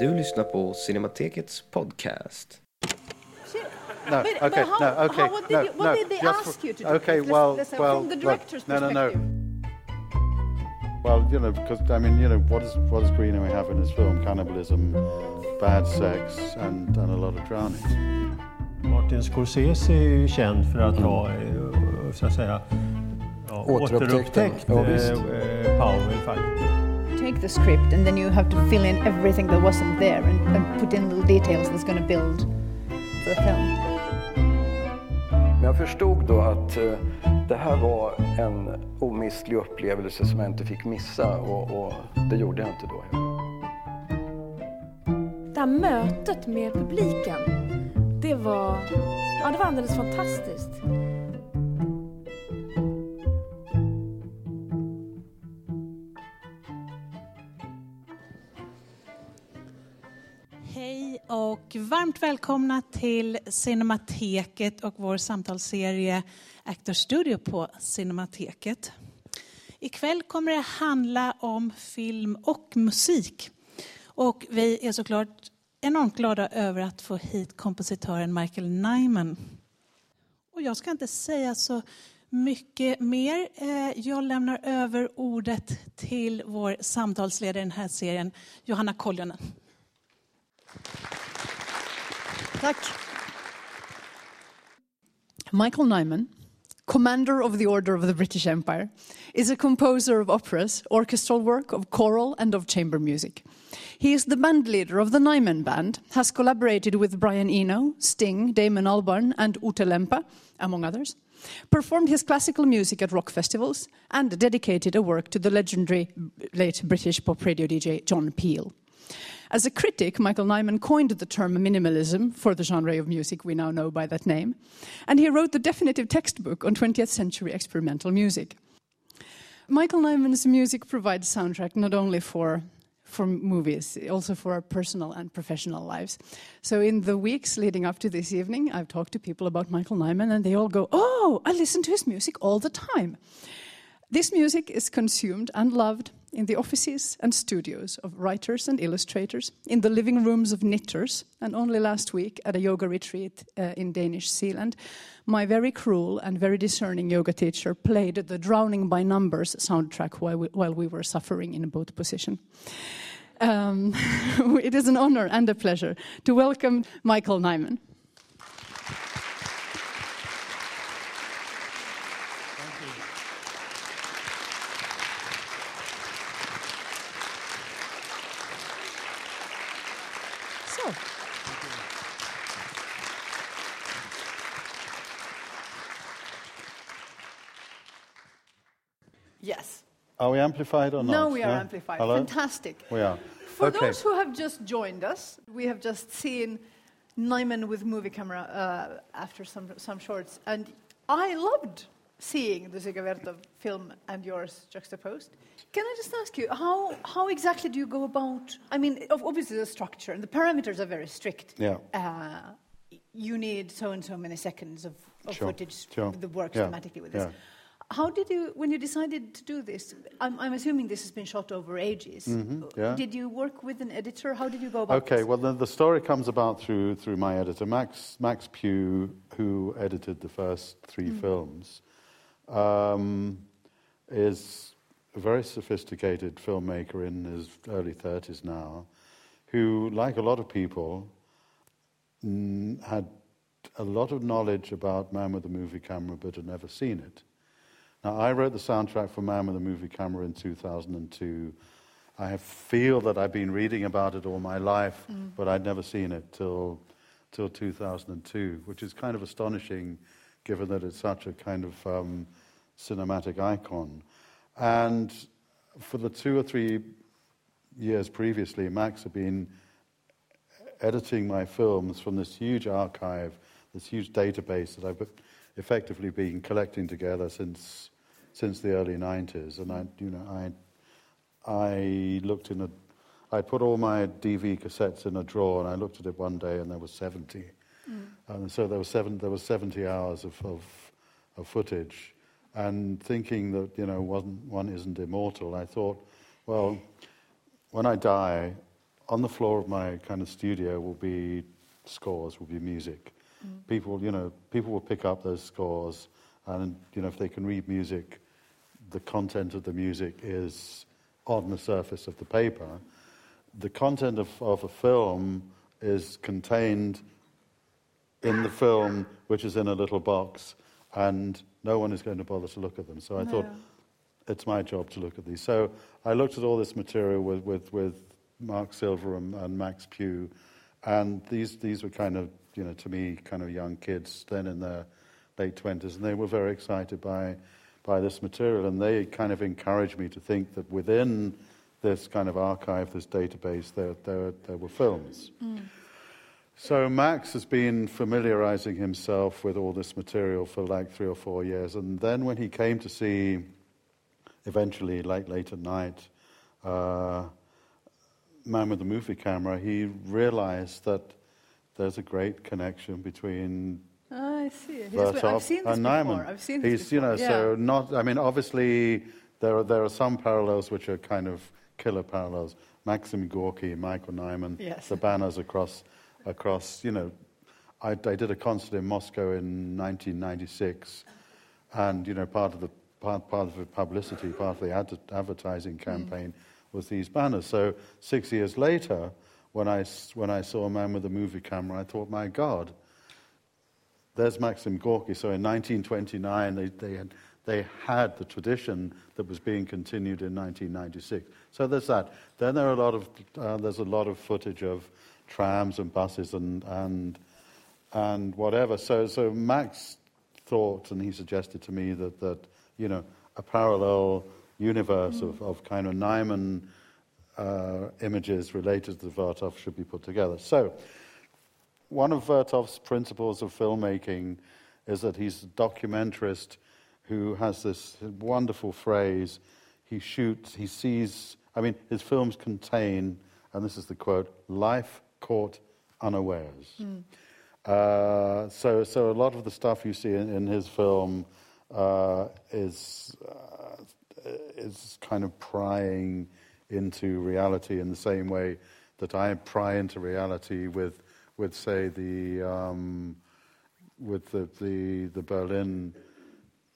Du lyssnar på Cinematekets podcast. No, But- but okay, how- no, okay, how- what did no, you- what no, did they ask for- you to do? Okay, Let's- well, let's say well, from the director's no, no, no. perspective. Well, you know, because I mean, you know, what is what does Greenaway have in his film? Cannibalism, bad sex, and and a lot of drowning. Martin Scorsese är ju känd för att ha, eh, så att säga, ja, Återupptäckt återupptäckt. Ja, eh, eh, Powell faktiskt. Take the script and then you have to fill in everything that wasn't there and, and put in little details that's going to build the film. Men jag förstod då att eh, det här var en omistlig upplevelse som jag inte fick missa och, och det gjorde jag inte då. Det här mötet med publiken, det var, ja, det var alldeles fantastiskt. Varmt välkomna till Cinemateket och vår samtalsserie Actor Studio på Cinemateket. Ikväll kommer det handla om film och musik. Och vi är såklart enormt glada över att få hit kompositören Michael Nyman. Och jag ska inte säga så mycket mer. Eh, jag lämnar över ordet till vår samtalsledare i den här serien, Johanna Koljonen. Tack. Michael Nyman, Commander of the Order of the British Empire, is a composer of operas, orchestral work, of choral, and of chamber music. He is the band leader of the Nyman Band, has collaborated with Brian Eno, Sting, Damon Albarn, and Ute Lemper, among others, performed his classical music at rock festivals, and dedicated a work to the legendary late British pop radio DJ John Peel. As a critic, Michael Nyman coined the term minimalism for the genre of music we now know by that name, and he wrote the definitive textbook on 20th century experimental music. Michael Nyman's music provides soundtrack not only for for movies, also for our personal and professional lives. So in the weeks leading up to this evening, I've talked to people about Michael Nyman and they all go, "Oh, I listen to his music all the time." This music is consumed and loved in the offices and studios of writers and illustrators, in the living rooms of knitters, and only last week at a yoga retreat uh, in Danish Zealand, my very cruel and very discerning yoga teacher played the Drowning by Numbers soundtrack while we, while we were suffering in a boat position. Um, it is an honor and a pleasure to welcome Michael Nyman. So, yes. Are we amplified or not? Now we are No? amplified. Hello? Fantastic. We are. For okay. those who have just joined us, we have just seen Nyman with movie camera uh, after some, some shorts, and I loved seeing the Dziga Vertov film and yours juxtaposed. Can I just ask you, how, how exactly do you go about? I mean, obviously the structure and the parameters are very strict. Yeah. Uh, you need so and so many seconds of, of Sure, footage sure. that works Yeah, thematically with this. yeah. How did you, when you decided to do this? I'm, I'm assuming this has been shot over ages. Mhm, yeah. Did you work with an editor? How did you go about Okay, this? well, the, the story comes about through, through my editor, Max, Max Pugh, who edited the first three Mm. films, um, is a very sophisticated filmmaker in his early 30s now, who, like a lot of people, mm, had a lot of knowledge about Man with the Movie Camera but had never seen it. Now, I wrote the soundtrack for Man with a Movie Camera in 2002. I feel that I've been reading about it all my life, Mm. but I'd never seen it till, till 2002, which is kind of astonishing given that it's such a kind of um, cinematic icon. And for the two or three years previously, Max had been editing my films from this huge archive, this huge database that I've effectively been collecting together since since the early 90s. And I, you know, I I looked in a, I put all my DV cassettes in a drawer, and I looked at it one day, and there was 70. Mm. And so there was seven, there was 70 hours of, of, of footage. And thinking that, you know, one, one isn't immortal, I thought, well, when I die, on the floor of my kind of studio will be scores, will be music. People, you know, people will pick up those scores, and you know, if they can read music, the content of the music is on the surface of the paper. The content of, of a film is contained in the film, which is in a little box, and no one is going to bother to look at them. So I thought it's my job to look at these. So I looked at all this material with, with, with Mark Silver and, and Max Pugh, and these, these were kind of, you know, to me, kind of young kids, then in their late 20s, and they were very excited by, by this material, and they kind of encouraged me to think that within this kind of archive, this database, there, there, there were films. So Max has been familiarizing himself with all this material for like three or four years, and then when he came to see, eventually late late at night, uh, Man with the Movie Camera, he realized that there's a great connection between I see. He's, I've seen this and before. Nyman. I've seen He's, this you know, yeah. so not. I mean, obviously there are there are some parallels which are kind of killer parallels. Maxim Gorky, Michael Nyman, Yes. the banners across across. You know, I, I did a concert in Moscow in 1996, and you know, part of the part, part of the publicity, part of the ad, advertising Mm. campaign was these banners. So six years later, when I when I saw a man with a movie camera, I thought, my God there's Maxim Gorky. So in 1929, they, they, had, they had the tradition that was being continued in 1996. So there's that. Then there are a lot of, uh, there's a lot of footage of trams and buses and, and, and whatever. So, so Max thought, and he suggested to me that, that you know, a parallel universe of, of kind of Nyman uh, images related to Vertov should be put together. So one of Vertov's principles of filmmaking is that he's a documentarist who has this wonderful phrase. He shoots, he sees, I mean, his films contain, and this is the quote, life caught unawares. Uh, so, so a lot of the stuff you see in, in his film uh, is, uh, is kind of prying into reality in the same way that I pry into reality with, with say, the, um, with the, the, the Berlin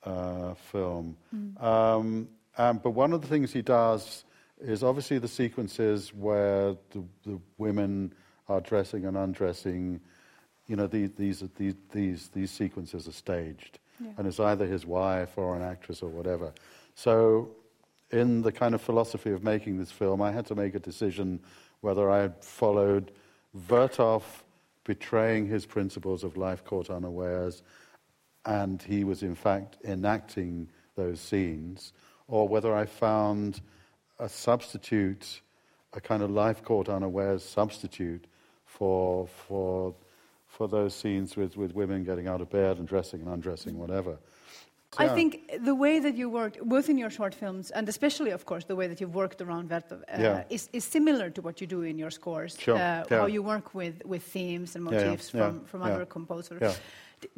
uh, film. Um, um, but one of the things he does is obviously the sequences where the, the women are dressing and undressing. You know, these, these, these, these, these sequences are staged. And it's either his wife or an actress or whatever. So, in the kind of philosophy of making this film, I had to make a decision whether I had followed Vertov betraying his principles of life caught unawares, and he was in fact enacting those scenes, or whether I found a substitute, a kind of life caught unawares substitute for, for, for those scenes with, with women getting out of bed and dressing and undressing, whatever. I think the way that you worked, both in your short films and especially, of course, the way that you've worked around Vertov, uh, Yeah. is, is similar to what you do in your scores. Sure, Uh. How you work with, with themes and motifs from, from other composers.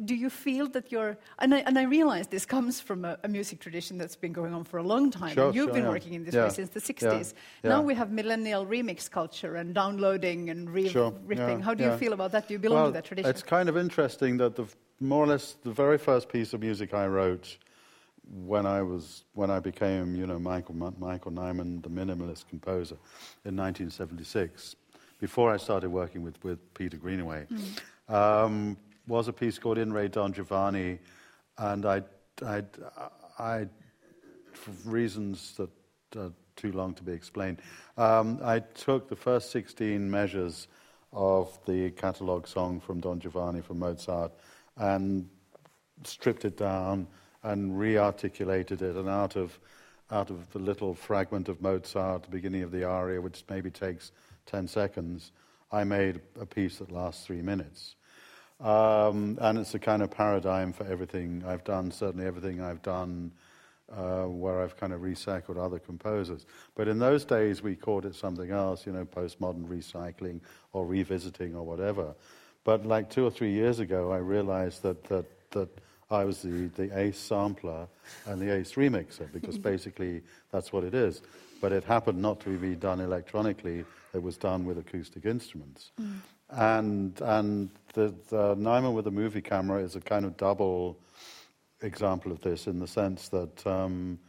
Do you feel that you're, and I, and I realize this comes from a, a music tradition that's been going on for a long time. Sure, and you've sure, been yeah. working in this Yeah, way since the 60s. yeah. Now we have millennial remix culture and downloading and re- Sure, ripping. How do you feel about that? Do you belong well, to that tradition? It's kind of interesting that the, more or less the very first piece of music I wrote when I was when I became you know Michael Michael Nyman, the minimalist composer, in 1976, before I started working with, with Peter Greenaway, um, was a piece called In Re Don Giovanni, and I I I for reasons that are too long to be explained, um, I took the first 16 measures of the catalogue song from Don Giovanni from Mozart and stripped it down and re-articulated it, and out of out of the little fragment of Mozart, the beginning of the aria, which maybe takes 10 seconds, I made a piece that lasts three minutes. Um, and it's a kind of paradigm for everything I've done, certainly everything I've done uh, where I've kind of recycled other composers. But in those days, we called it something else, you know, postmodern recycling or revisiting or whatever. But like two or three years ago, I realized that, that, that I was the, the ace sampler and the ace remixer, because basically that's what it is. but it happened not to be done electronically. It was done with acoustic instruments. And, and the, the Nyman with the movie camera is a kind of double example of this in the sense that um,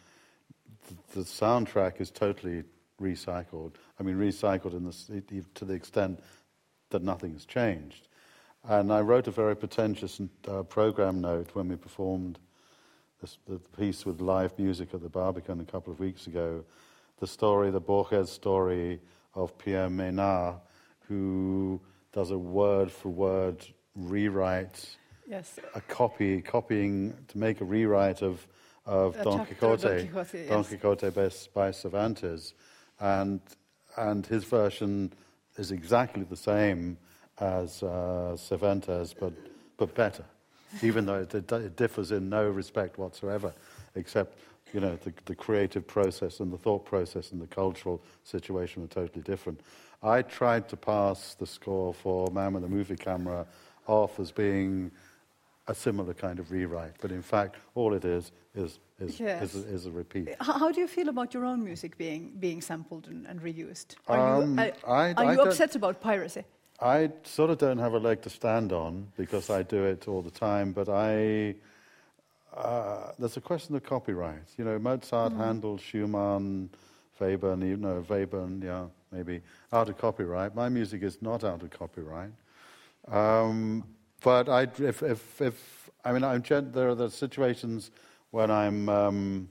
the, the soundtrack is totally recycled. I mean, recycled in the, to the extent that nothing has changed. And I wrote a very pretentious uh, program note when we performed this, the piece with live music at the Barbican a couple of weeks ago. The story, the Borges story of Pierre Menard, who does a word for word rewrite, Yes. a copy, copying to make a rewrite of, of A Don Quixote, Don Quixote, Don yes. Quixote by, by Cervantes, and and his version is exactly the same as uh, Cervantes, but but better, even though it, it differs in no respect whatsoever, except you know the, the creative process and the thought process and the cultural situation are totally different. I tried to pass the score for Man with the Movie Camera off as being a similar kind of rewrite, but in fact, all it is is is, Yes. is, a, is a repeat. How, how do you feel about your own music being being sampled and, and reused? Are Um, you, are, I- are I you upset about piracy? I sort of don't have a leg to stand on because I do it all the time, but I. Uh, there's a question of copyright. You know, Mozart, Handel, Schumann, Webern, you know, Webern, yeah, maybe, out of copyright. My music is not out of copyright. Um, but I, if, if, if, I mean, I'm, gen- there are the situations when I'm, um,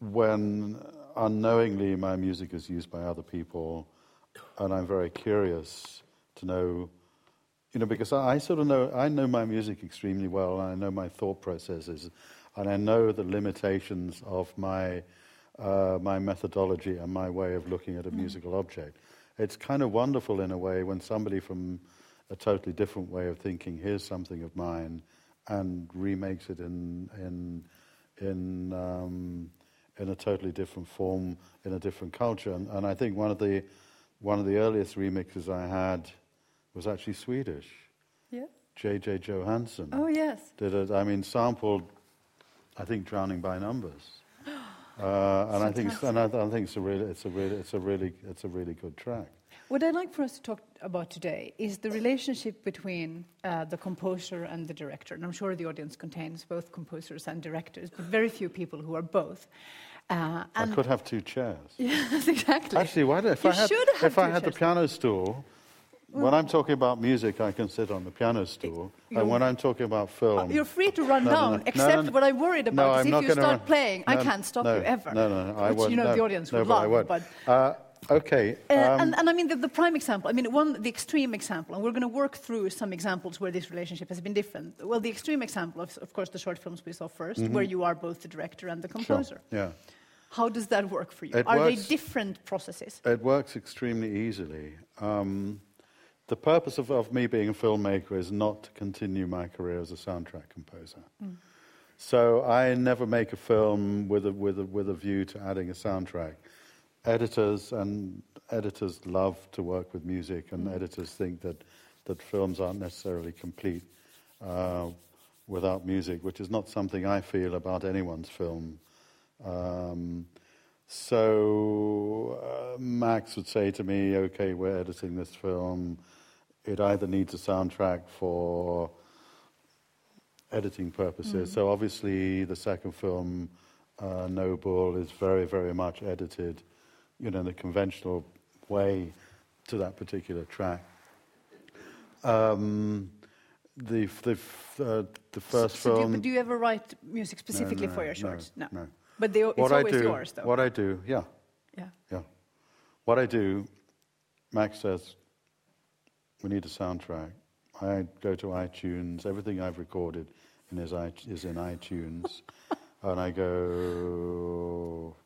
when unknowingly my music is used by other people, and I'm very curious to know, you know, because I, I sort of know, I know my music extremely well, and I know my thought processes, and I know the limitations of my, uh, my methodology and my way of looking at a musical object. It's kind of wonderful in a way when somebody from a totally different way of thinking hears something of mine and remakes it in, in, in, um, in a totally different form, in a different culture. And, and I think one of, the, one of the earliest remixes I had was actually Swedish. Yeah. J.J. Johansson Oh yes. did it. I mean, sampled, I think, "Drowning by Numbers," uh, and I think, and I, I think it's a really, it's a really, it's a really, it's a really good track. What I'd like for us to talk about today is the relationship between uh, the composer and the director. And I'm sure the audience contains both composers and directors, but very few people who are both. Uh, I could have two chairs. yes, exactly. Actually, why if You I had, should have if I had the piano stool, when I'm talking about music, I can sit on the piano stool, and when I'm talking about film, You're free to run No, down, no. No, except what I'm worried about is I'm if not you start run- playing, I can't stop you ever. No, no, no, I which won't. you know no, the audience no, would but love. I won't. but- Uh, okay. Uh, um, and, and I mean, the, the prime example, I mean, one, the extreme example, and we're going to work through some examples where this relationship has been different. Well, the extreme example, of, of course, the short films we saw 1st where you are both the director and the Mm-hmm. sure, composer. Yeah. How does that work for you? It are works- they different processes? It works extremely easily. Um, the purpose of, of me being a filmmaker is not to continue my career as a soundtrack composer. So I never make a film with a, with, a, with a view to adding a soundtrack. Editors and editors love to work with music, and editors think that, that films aren't necessarily complete uh, without music, which is not something I feel about anyone's film. Um, so uh, Max would say to me, "Okay, we're editing this film. It either needs a soundtrack for editing purposes. So obviously, the second film, uh, No Bull, is very, very much edited, you know, in a conventional way to that particular track. Um, the the f- uh, the first so film. do, you, do you ever write music specifically no, for your no, shorts? no. But they, it's what I always do, yours, though. what I do, yeah, yeah. yeah. What I do, Max says, we need a soundtrack. I go to iTunes. Everything I've recorded in is, is in iTunes, and I go,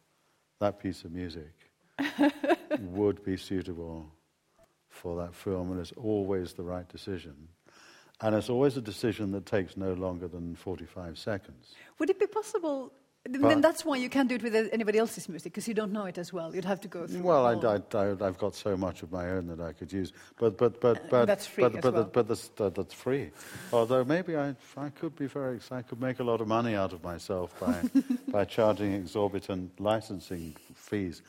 that piece of music would be suitable for that film, and it's always the right decision. And it's always a decision that takes no longer than 45 seconds. Would it be possible Then But- that's why you can't do it with anybody else's music because you don't know it as well. You'd have to go through. Well, I, whole- I, I, I've got so much of my own that I could use, but but but Uh, but that's free but but, well. but that's, that, that's free. Although maybe I I could be very I could make a lot of money out of myself by by charging exorbitant licensing fees.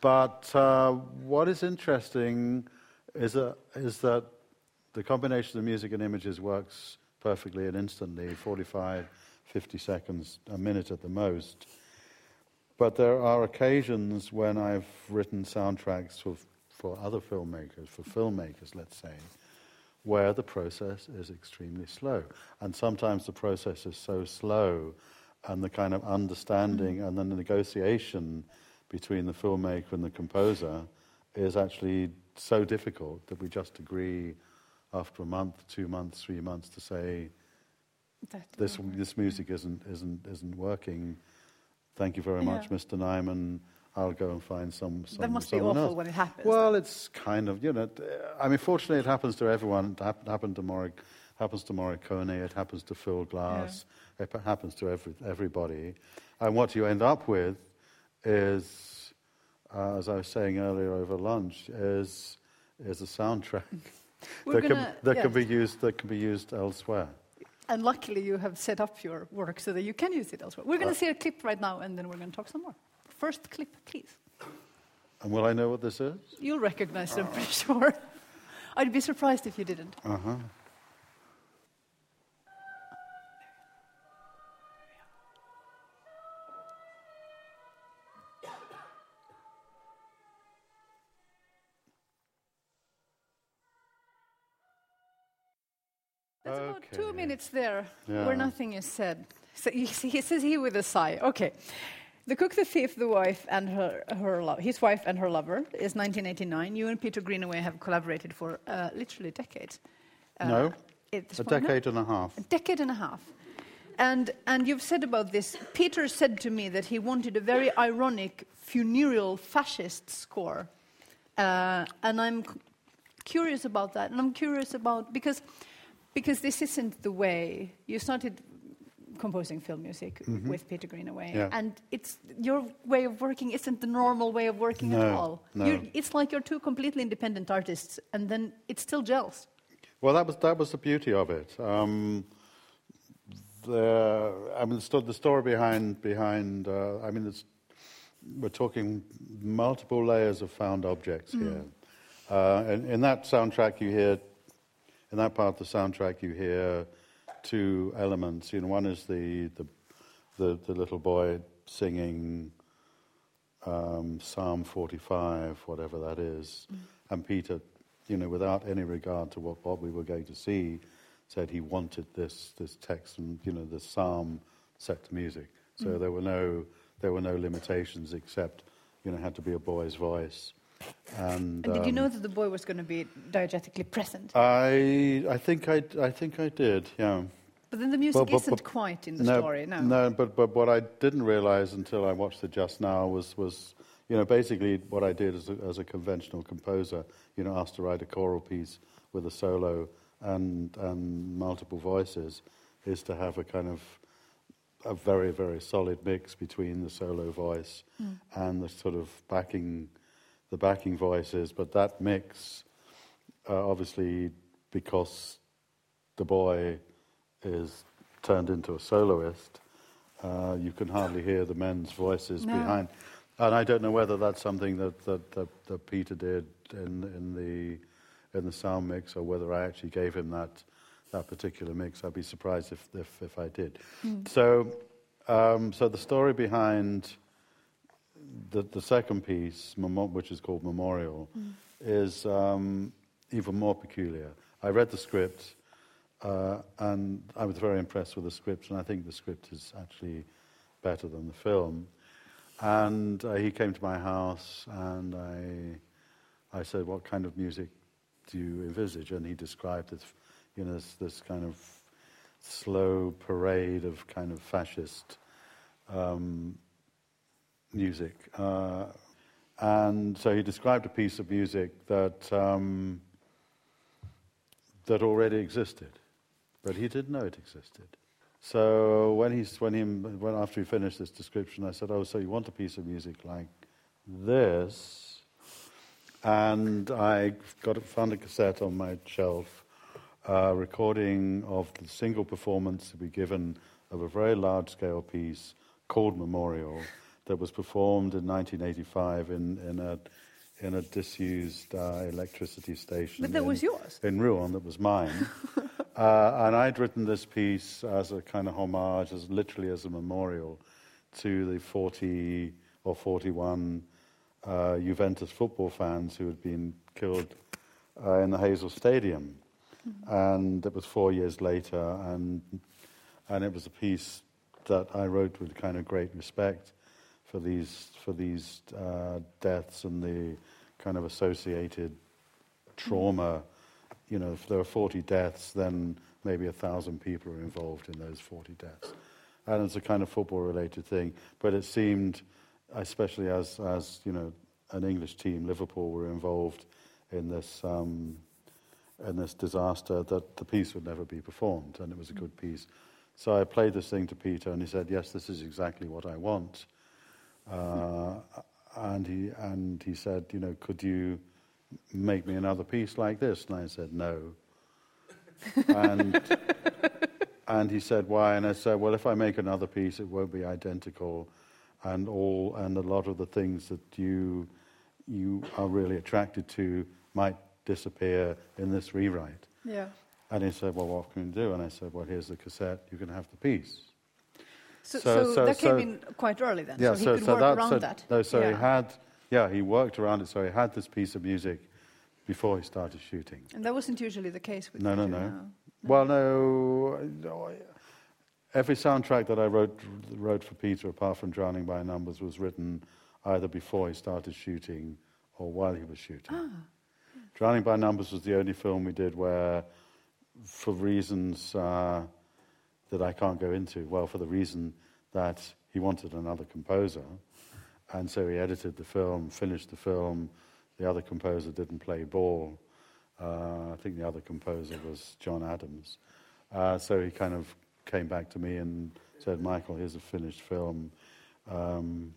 But uh, what is interesting is that is that the combination of music and images works perfectly and instantly, 45, 50 seconds, a minute at the most. But there are occasions when I've written soundtracks for, for other filmmakers, for filmmakers, let's say, where the process is extremely slow. And sometimes the process is so slow, and the kind of understanding and then the negotiation between the filmmaker and the composer is actually so difficult that we just agree after a month, two months, three months to say, That- this this music isn't isn't isn't working. Thank you very much, Mr. Nyman. I'll go and find some. some that must be awful else. when it happens. Well, it's kind of you know. I mean, fortunately, it happens to everyone. It happened to Moric, happens to Morricone. It happens to Phil Glass. It happens to every, everybody. And what you end up with is, uh, as I was saying earlier over lunch, is is a soundtrack that can gonna- that can be used that can be used elsewhere. And luckily, you have set up your work so that you can use it elsewhere. We're going Uh, to see a clip right now, and then we're going to talk some more. First clip, please. And will I know what this is? You'll recognize it, I'm pretty sure. I'd be surprised if you didn't. Uh huh. About two Okay. minutes there Yeah. where nothing is said. So see, he says he with a sigh. Okay. The Cook, the Thief, the Wife, and her, her lo- his wife and her lover is 1989. You and Peter Greenaway have collaborated for uh, literally decades. Uh, No, it's A no? decade and a half. A decade and a half. And, and you've said about this, Peter said to me that he wanted a very ironic funereal fascist score. Uh, and I'm c- curious about that. And I'm curious about, because, because this isn't the way you started composing film music with Peter Greenaway. Mm-hmm. Yeah. And it's, your way of working isn't the normal way of working at all. no. You're, it's like you're two completely independent artists, and then it still gels. Well, that was that was the beauty of it. Um, the, I mean, the, story behind behind. Uh, I mean, it's, we're talking multiple layers of found objects here. Uh, and in that soundtrack, you hear, in that part of the soundtrack, you hear two elements. You know, one is the the the, the little boy singing um, Psalm 45, whatever that is. And Peter, you know, without any regard to what, what we were going to see, said he wanted this, this text and, you know, the psalm set to music. So there were no there were no limitations except, you know, it had to be a boy's voice. And, And did you um, know that the boy was going to be diegetically present? I I think I I think I did, yeah. But then the music But- but- isn't but- quite in the no, story, no. No, but, but what I didn't realize until I watched it just now was, was you know, basically what I did as a, as a conventional composer, you know, asked to write a choral piece with a solo and, and multiple voices, is to have a kind of a very, very solid mix between the solo voice and the sort of backing, the backing voices. But that mix, uh, obviously, because the boy is turned into a soloist, uh, you can hardly hear the men's voices No. behind. And I don't know whether that's something that, that, that, that Peter did in, in, the, in the sound mix or whether I actually gave him that, that particular mix. I'd be surprised if, if, if I did. So, um, so the story behind the, the second piece, which is called Memorial, is um, even more peculiar. I read the script, uh, and I was very impressed with the script, and I think the script is actually better than the film. And uh, he came to my house, and I, I said, "What kind of music do you envisage?" And he described it, you know, this, this kind of slow parade of kind of fascist um, music. Uh, and so he described a piece of music that, um, that already existed, but he didn't know it existed. So when he's when he when after he finished this description, I said, "Oh, so you want a piece of music like this?" And I got found a cassette on my shelf, a recording of the single performance to be given of a very large-scale piece called Memorial that was performed in 1985 in in a in a disused uh, electricity station. But that in, was yours. in Rouen. That was mine. Uh, and I'd written this piece as a kind of homage, as literally as a memorial to the 40 or 41 uh, Juventus football fans who had been killed uh, in the Heysel Stadium. And it was four years later, and, and it was a piece that I wrote with kind of great respect for these, for these uh, deaths and the kind of associated trauma you know, if there are 40 deaths, then maybe a thousand people are involved in those 40 deaths. And it's a kind of football-related thing. But it seemed, especially as, as you know, an English team, Liverpool, were involved in this, um, in this disaster, that the piece would never be performed, and it was a good piece. So I played this thing to Peter, and he said, yes, this is exactly what I want. Uh, and, he, and he said, you know, could you make me another piece like this? And I said, no. and, and he said, why? And I said, well, if I make another piece, it won't be identical. And all, and a lot of the things that you, you are really attracted to might disappear in this rewrite. Yeah. And he said, well, what can you do? And I said, well, here's the cassette, you can have the piece. So, So- so, so- that came in quite early then. Yeah, so he so, could so work that, around that. No, so yeah. he had, yeah, he worked around it. So he had this piece of music before he started shooting. And that wasn't usually the case with No, no, Peter, no. Well, no, no. Every soundtrack that I wrote wrote for Peter, apart from Drowning by Numbers, was written either before he started shooting or while he was shooting. Ah. Drowning by Numbers was the only film we did where, for reasons uh, that I can't go into, well, for the reason that he wanted another composer, and so he edited the film, finished the film. The other composer didn't play ball. Uh, I think the other composer was John Adams. Uh, so he kind of came back to me and said, Michael, here's a finished film. Um,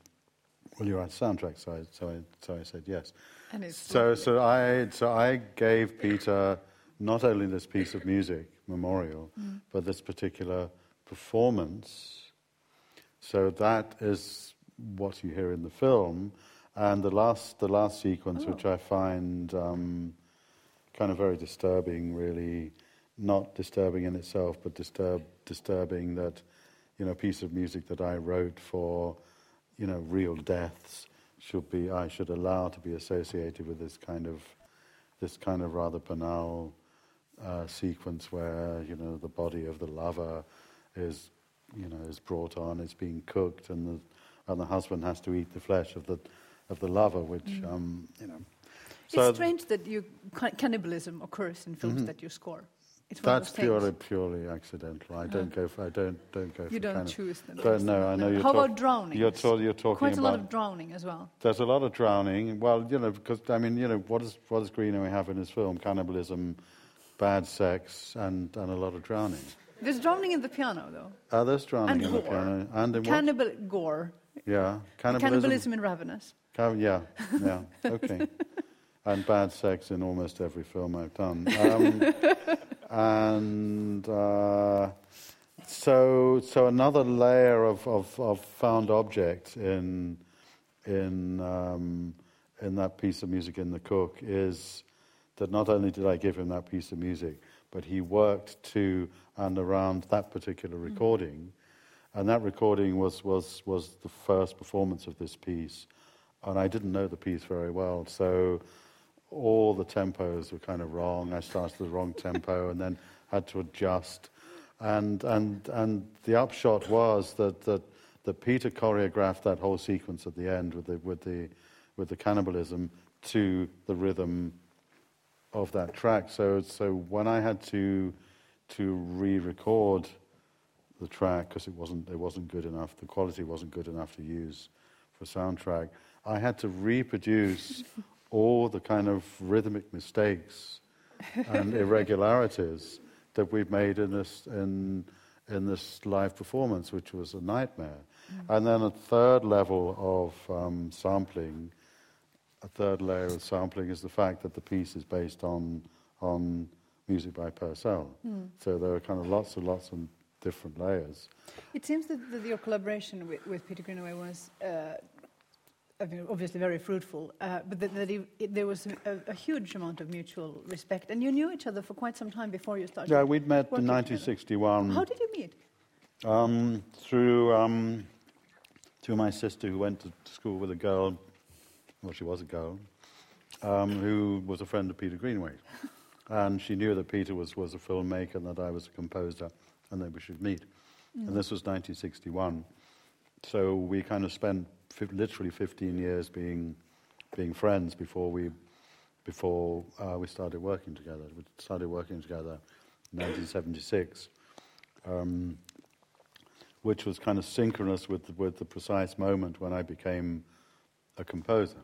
will you write soundtrack? So I, so I, so I said yes. And it's So, so, I, so I gave Peter not only this piece of music, Memorial, but this particular performance. So that is what you hear in the film. And the last, the last sequence, which I find um, kind of very disturbing, really, not disturbing in itself, but disturb, disturbing that, you know, a piece of music that I wrote for, you know, real deaths should be, I should allow to be associated with this kind of, this kind of rather banal uh, sequence where, you know, the body of the lover is, you know, is brought on, it's being cooked, and the, and the husband has to eat the flesh of the, of the lover, which, um, you know. So it's strange that you, cannibalism occurs in films that you score. It's Mm-hmm. That's purely purely accidental. I don't go for. I don't don't go for. You don't kind of- choose them. Don't know. I know you're. How talk- about drowning? You're, you're talking Quite a lot of drowning as well. there's a lot of drowning. Well, you know, because I mean, you know, what does what does Greenaway have in his film? Cannibalism, bad sex, and and a lot of drowning. There's drowning in the piano, though. Uh, there's drowning And in the piano and in what? Cannibal gore. Yeah, cannibalism. Cannibalism in Ravenous. Can- yeah, yeah, okay. and bad sex in almost every film I've done. Um, and uh, so, so another layer of, of, of found object in, in, um, in that piece of music in The Cook is that not only did I give him that piece of music, but he worked to and around that particular hmm. recording. And that recording was, was, was the first performance of this piece. And I didn't know the piece very well. So all the tempos were kind of wrong. I started the wrong tempo and then had to adjust. And, and, and the upshot was that, that, that Peter choreographed that whole sequence at the end with the, with the, with the cannibalism to the rhythm of that track. So, so when I had to, to re-record the track because it wasn't, it wasn't good enough, the quality wasn't good enough to use for soundtrack, I had to reproduce all the kind of rhythmic mistakes and irregularities that we've made in this in in this live performance, which was a nightmare. And then a third level of um, sampling, a third layer of sampling is the fact that the piece is based on on music by Purcell. So there are kind of lots and lots of different layers. It seems that, that your collaboration with, with Peter Greenaway was uh, I mean, obviously very fruitful, uh, but that, that it, it, there was a, a huge amount of mutual respect. And you knew each other for quite some time before you started. Yeah, we'd met working in together. 1961 How did you meet? um, through um, through my sister who went to school with a girl. Well, she was a girl um, who was a friend of Peter Greenaway, and she knew that Peter was was a filmmaker and that I was a composer, and that we should meet. And this was 1961, so we kind of spent fi- literally 15 years being being friends before we before uh, we started working together. We started working together in 1976, um, which was kind of synchronous with the, with the precise moment when I became a composer.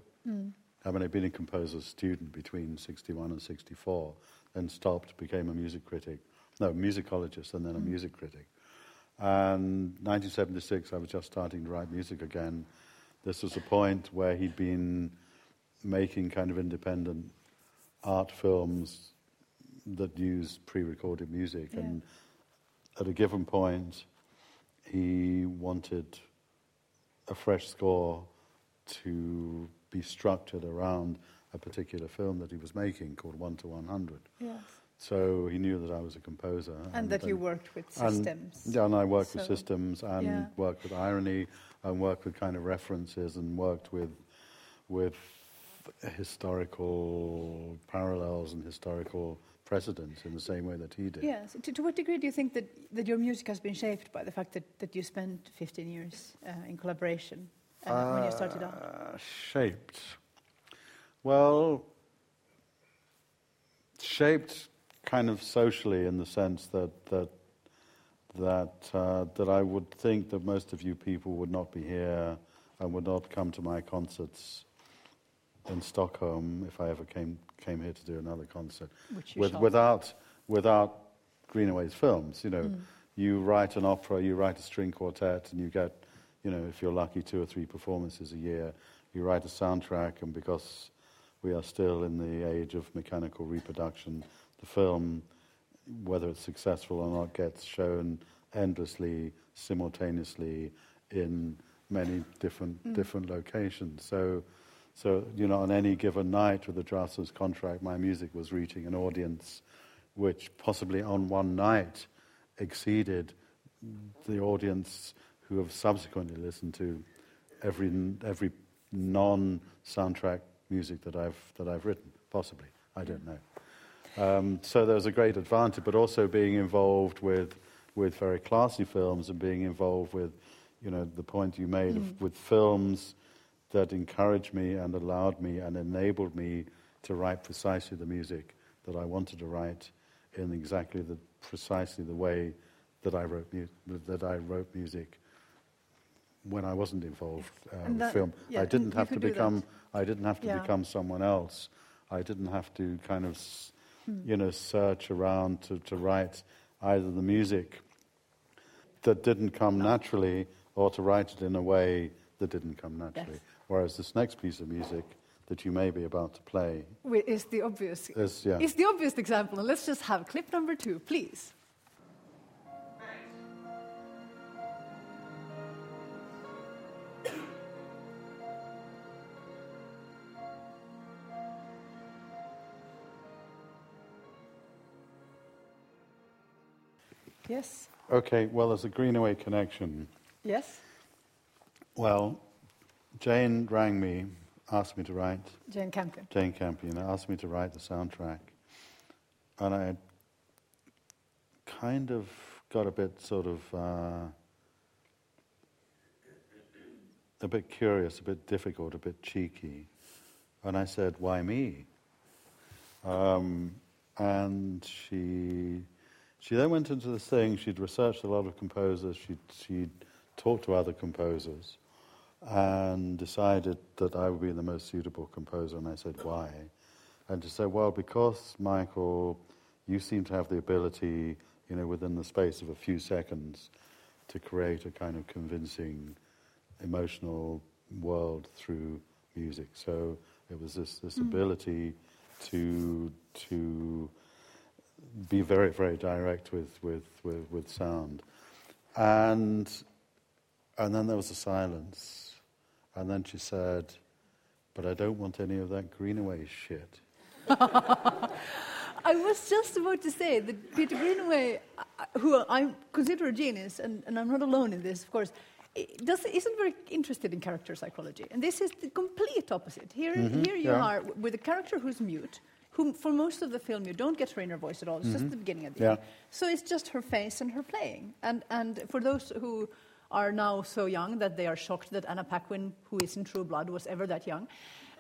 I mean, I'd been a composer's student between 61 and 64, then stopped, became a music critic, no, musicologist, and then a mm. music critic. And 1976, I was just starting to write music again. This was a point where he'd been making kind of independent art films that used pre-recorded music, Yeah. and at a given point, he wanted a fresh score to be structured around a particular film that he was making called One to One Hundred. Yes. So he knew that I was a composer, And that you worked with and- systems. yeah, and I worked with systems and yeah. worked with irony and worked with kind of references and worked with with historical parallels and historical precedents in the same way that he did. Yes. To, to what degree do you think that, that your music has been shaped by the fact that, that you spent 15 years uh, in collaboration uh, when you started out? Uh, Shaped. Well, shaped kind of socially in the sense that that that uh, that I would think that most of you people would not be here and would not come to my concerts in Stockholm if I ever came came here to do another concert Which you with, without without Greenaway's films. You know, you write an opera, you write a string quartet, and you get, you know, if you're lucky, two or three performances a year. You write a soundtrack, and because we are still in the age of mechanical reproduction, the film, whether it's successful or not, gets shown endlessly, simultaneously, in many different mm. different locations. So. So, you know, on any given night with the Draftsman's contract, my music was reaching an audience which possibly on one night exceeded the audience who have subsequently listened to every, every non-soundtrack music that I've, that I've written, possibly. I don't know. Um, so there's a great advantage, but also being involved with, with very classy films and being involved with, you know, the point you made of, with films that encouraged me and allowed me and enabled me to write precisely the music that I wanted to write in exactly the precisely the way that I wrote mu- that I wrote music when I wasn't involved uh, with that- film. yeah, I didn't have to become. I didn't have to Yeah. become someone else. I didn't have to kind of s- Hmm. you know search around to, to write either the music that didn't come naturally or to write it in a way that didn't come naturally. Yes. Whereas this next piece of music that you may be about to play Is the obvious is yeah. It's the obvious example, and let's just have clip number two, please. Yes. Okay, well, there's a Greenaway connection. Yes. Well, Jane rang me, asked me to write, Jane Campion. Jane Campion asked me to write the soundtrack. And I kind of got a bit sort of, uh, a bit curious, a bit difficult, a bit cheeky. And I said, why me? Um, and she, she then went into this thing, she'd researched a lot of composers, she'd, she'd talked to other composers, and decided that I would be the most suitable composer. And I said, why? And she said, well, because, Michael, you seem to have the ability you know, within the space of a few seconds to create a kind of convincing emotional world through music. So it was this, this mm. ability to, to be very, very direct with, with, with, with sound. And, and then there was a silence. And then she said, But I don't want any of that Greenaway shit. I was just about to say that Peter Greenaway, uh, who I consider a genius, and, and I'm not alone in this, of course, does, isn't very interested in character psychology. And this is the complete opposite. Here, here you yeah. are with a character who's mute, whom for most of the film you don't get her inner voice at all. It's just the beginning and the Yeah. end. So it's just her face and her playing. And, and for those who are now so young that they are shocked that Anna Paquin, who is in True Blood, was ever that young,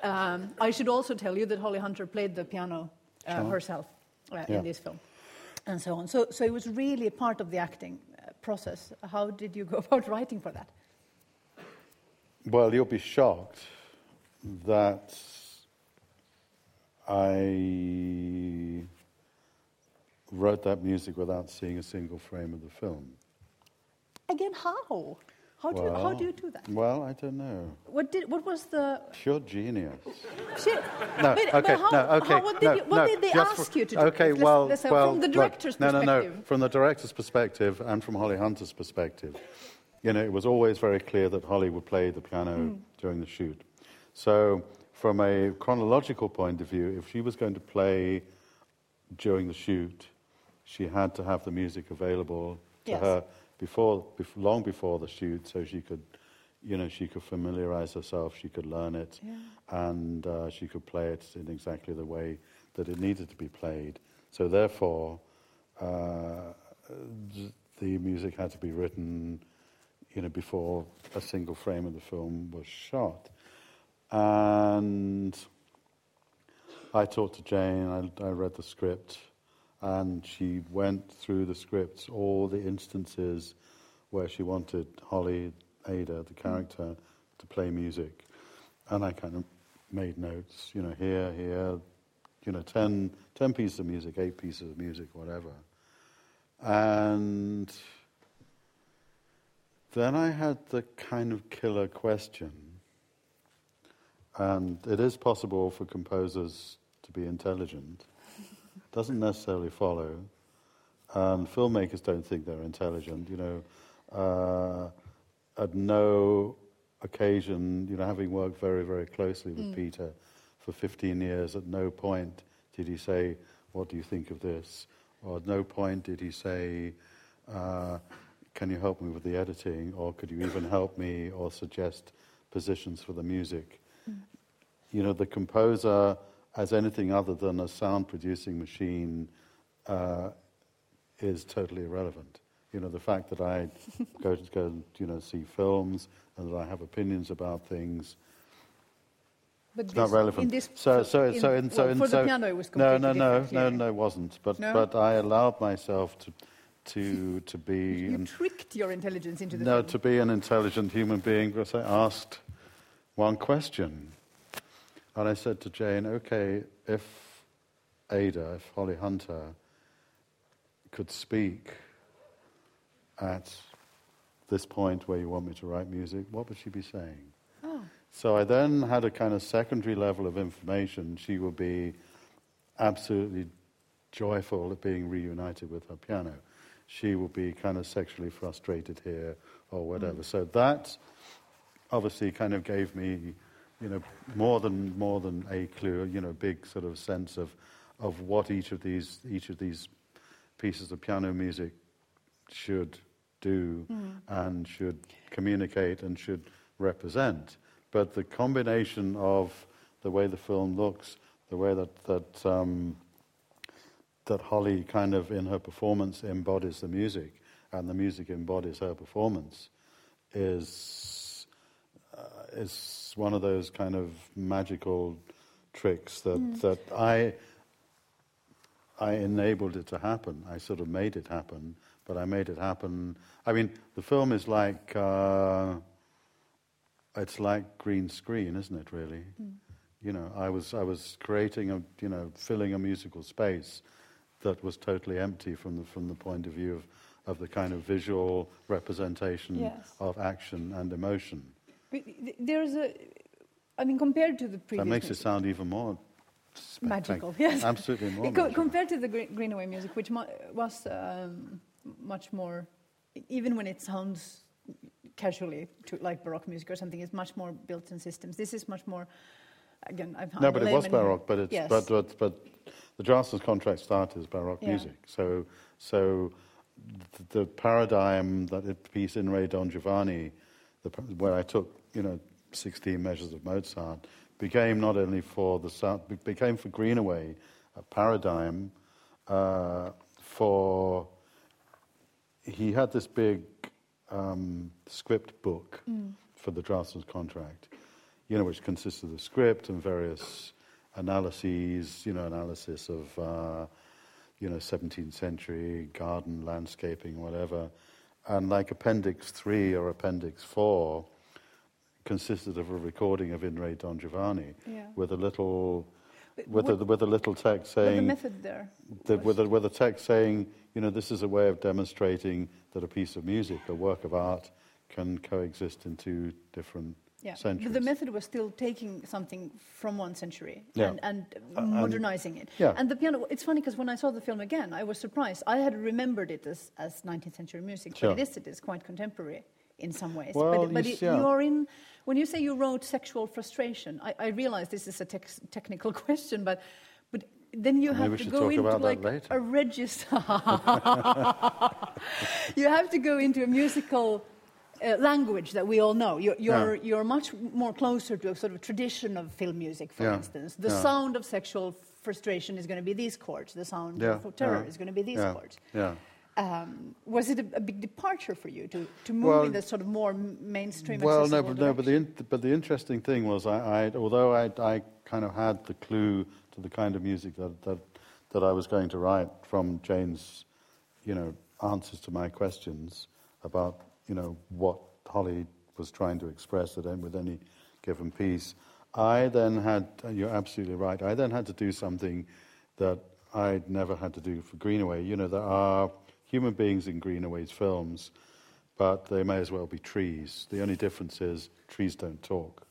um, I should also tell you that Holly Hunter played the piano uh, Sure. herself uh, Yeah. in this film, and so on. So, so it was really a part of the acting uh, process. How did you go about writing for that? Well, you'll be shocked that I wrote that music without seeing a single frame of the film. Again, how? How do, you, how do you do that? Well, I don't know. What, did, what was the... Pure genius. Shit. No, But- but okay, how- no, okay. how- what did, no, you, what no, did they ask for- you to do? Okay, Let's- well, let's well, from the director's no, perspective. No, no, From the director's perspective and from Holly Hunter's perspective, you know, it was always very clear that Holly would play the piano Hmm. during the shoot. So, from a chronological point of view, if she was going to play during the shoot, she had to have the music available to Yes. her before, bef- long before the shoot, so she could, you know, she could familiarize herself, she could learn it, and uh, she could play it in exactly the way that it needed to be played. So therefore, uh, the music had to be written, you know, before a single frame of the film was shot, and. I talked to Jane, I, I read the script, and she went through the scripts, all the instances where she wanted Holly, Ada, the character, to play music. And I kind of made notes, you know, here, here, you know, 10, 10 pieces of music, eight pieces of music, whatever. And then I had the kind of killer question. And it is possible for composers to be intelligent. Doesn't necessarily follow. And filmmakers don't think they're intelligent. You know, uh, at no occasion, you know, having worked very, very closely with Peter for 15 years, at no point did he say, "What do you think of this?" Or at no point did he say, uh, "Can you help me with the editing?" Or could you even help me or suggest positions for the music? You know, the composer as anything other than a sound producing machine uh, is totally irrelevant. You know, the fact that I go to go, you know, see films and that I have opinions about things, But it's not relevant. This, so, so, in- so, in, so, well, in, for so, the piano, it was no, completely no, no, different, no, no, it wasn't. But, No? but I allowed myself to, to, to be. You an- tricked your intelligence into the no, film. to be an intelligent human being because I asked one question. And I said to Jane, okay, if Ada, if Holly Hunter could speak at this point where you want me to write music, what would she be saying? Oh. So I then had a kind of secondary level of information. She would be absolutely joyful at being reunited with her piano. She would be kind of sexually frustrated here or whatever. Mm. So that obviously kind of gave me, you know, more than more than a clue, you know, big sort of sense of of what each of these each of these pieces of piano music should do and should communicate and should represent. But the combination of the way the film looks, the way that that um, that Holly kind of in her performance embodies the music, and the music embodies her performance, is uh, is one of those kind of magical tricks that that I I enabled it to happen. I sort of made it happen, but I made it happen. I mean, the film is like uh, it's like green screen, isn't it? Really, you know. I was I was creating a you know filling a musical space, that was totally empty from the, from the point of view of, of the kind of visual representation Yes. of action and emotion. There's a, I mean, compared to the previous. That makes it sound even more Magical, spectac- yes. Absolutely more Co- compared to the Gre- Greenaway music, which mu- was um, much more, even when it sounds casually to like Baroque music or something, it's much more built-in systems. This is much more, again, I've No, but it was. Baroque, but, it's, yes. but, but, but the Draughtsman's contract started as Baroque Yeah. music. So, so the paradigm that piece in Re Don Giovanni, the, where I took, you know, 16 measures of Mozart, became not only for the be- became for Greenaway a paradigm uh, for, he had this big um, script book for the Draughtsman's contract, you know, which consists of the script and various analyses, you know, analysis of, uh, you know, 17th century garden landscaping, whatever. And like Appendix 3 or Appendix 4 consisted of a recording of In Re Don Giovanni Yeah. with a little, But with a, with a little text but the saying, method there. the, with, a, with a text saying, you know, this is a way of demonstrating that a piece of music, a work of art, can coexist in two different Yeah, centuries. but the method was still taking something from one century Yeah. and, and Uh, and- modernizing it. yeah. And the piano, it's funny because when I saw the film again, I was surprised. I had remembered it as, as 19th century music, Sure. but it is, it is quite contemporary in some ways. Well, but but you it, yeah. you are in, when you say you wrote sexual frustration, I, I realize this is a tex- technical question, but, but then you Maybe have to go into like a register. you have to go into a musical uh, language that we all know. You're, you're, Yeah. you're much more closer to a sort of tradition of film music, for Yeah. instance. The Yeah. sound of sexual frustration is going to be these chords. The sound of terror is going to be these yeah, chords. Um, was it a, a big departure for you to, to move Well, in this sort of more mainstream Well, no, but no, but the in, but the interesting thing was, I, I although I, I kind of had the clue to the kind of music that, that that I was going to write from Jane's, you know, answers to my questions about, you know, what Holly was trying to express at, with any given piece. I then had, you're absolutely right. I then had to do something that I'd never had to do for Greenaway. You know, there are human beings in Greenaway's films, but they may as well be trees. The only difference is trees don't talk.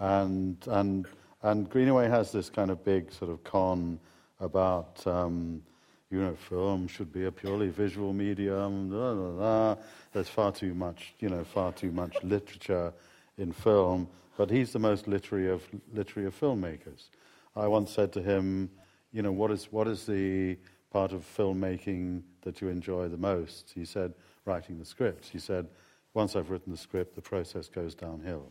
And, and, and Greenaway has this kind of big sort of con about, um, you know, film should be a purely visual medium. Da, da, da. There's far too much, you know, far too much literature in film. But he's the most literary of, literary of filmmakers. I once said to him, you know, what is, what is the part of filmmaking that you enjoy the most? He said, writing the script. He said, once I've written the script, the process goes downhill.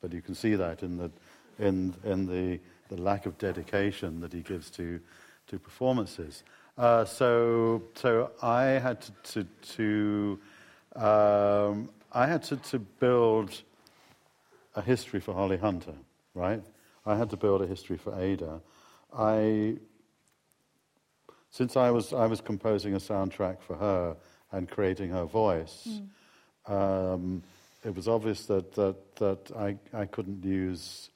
But you can see that in the, in, in the, the lack of dedication that he gives to, to performances. Uh, so, so I had to, to, to um, I had to, to build a history for Holly Hunter, right? I had to build a history for Ada. I, since I was, I was composing a soundtrack for her and creating her voice, um, it was obvious that, that, that I, I couldn't use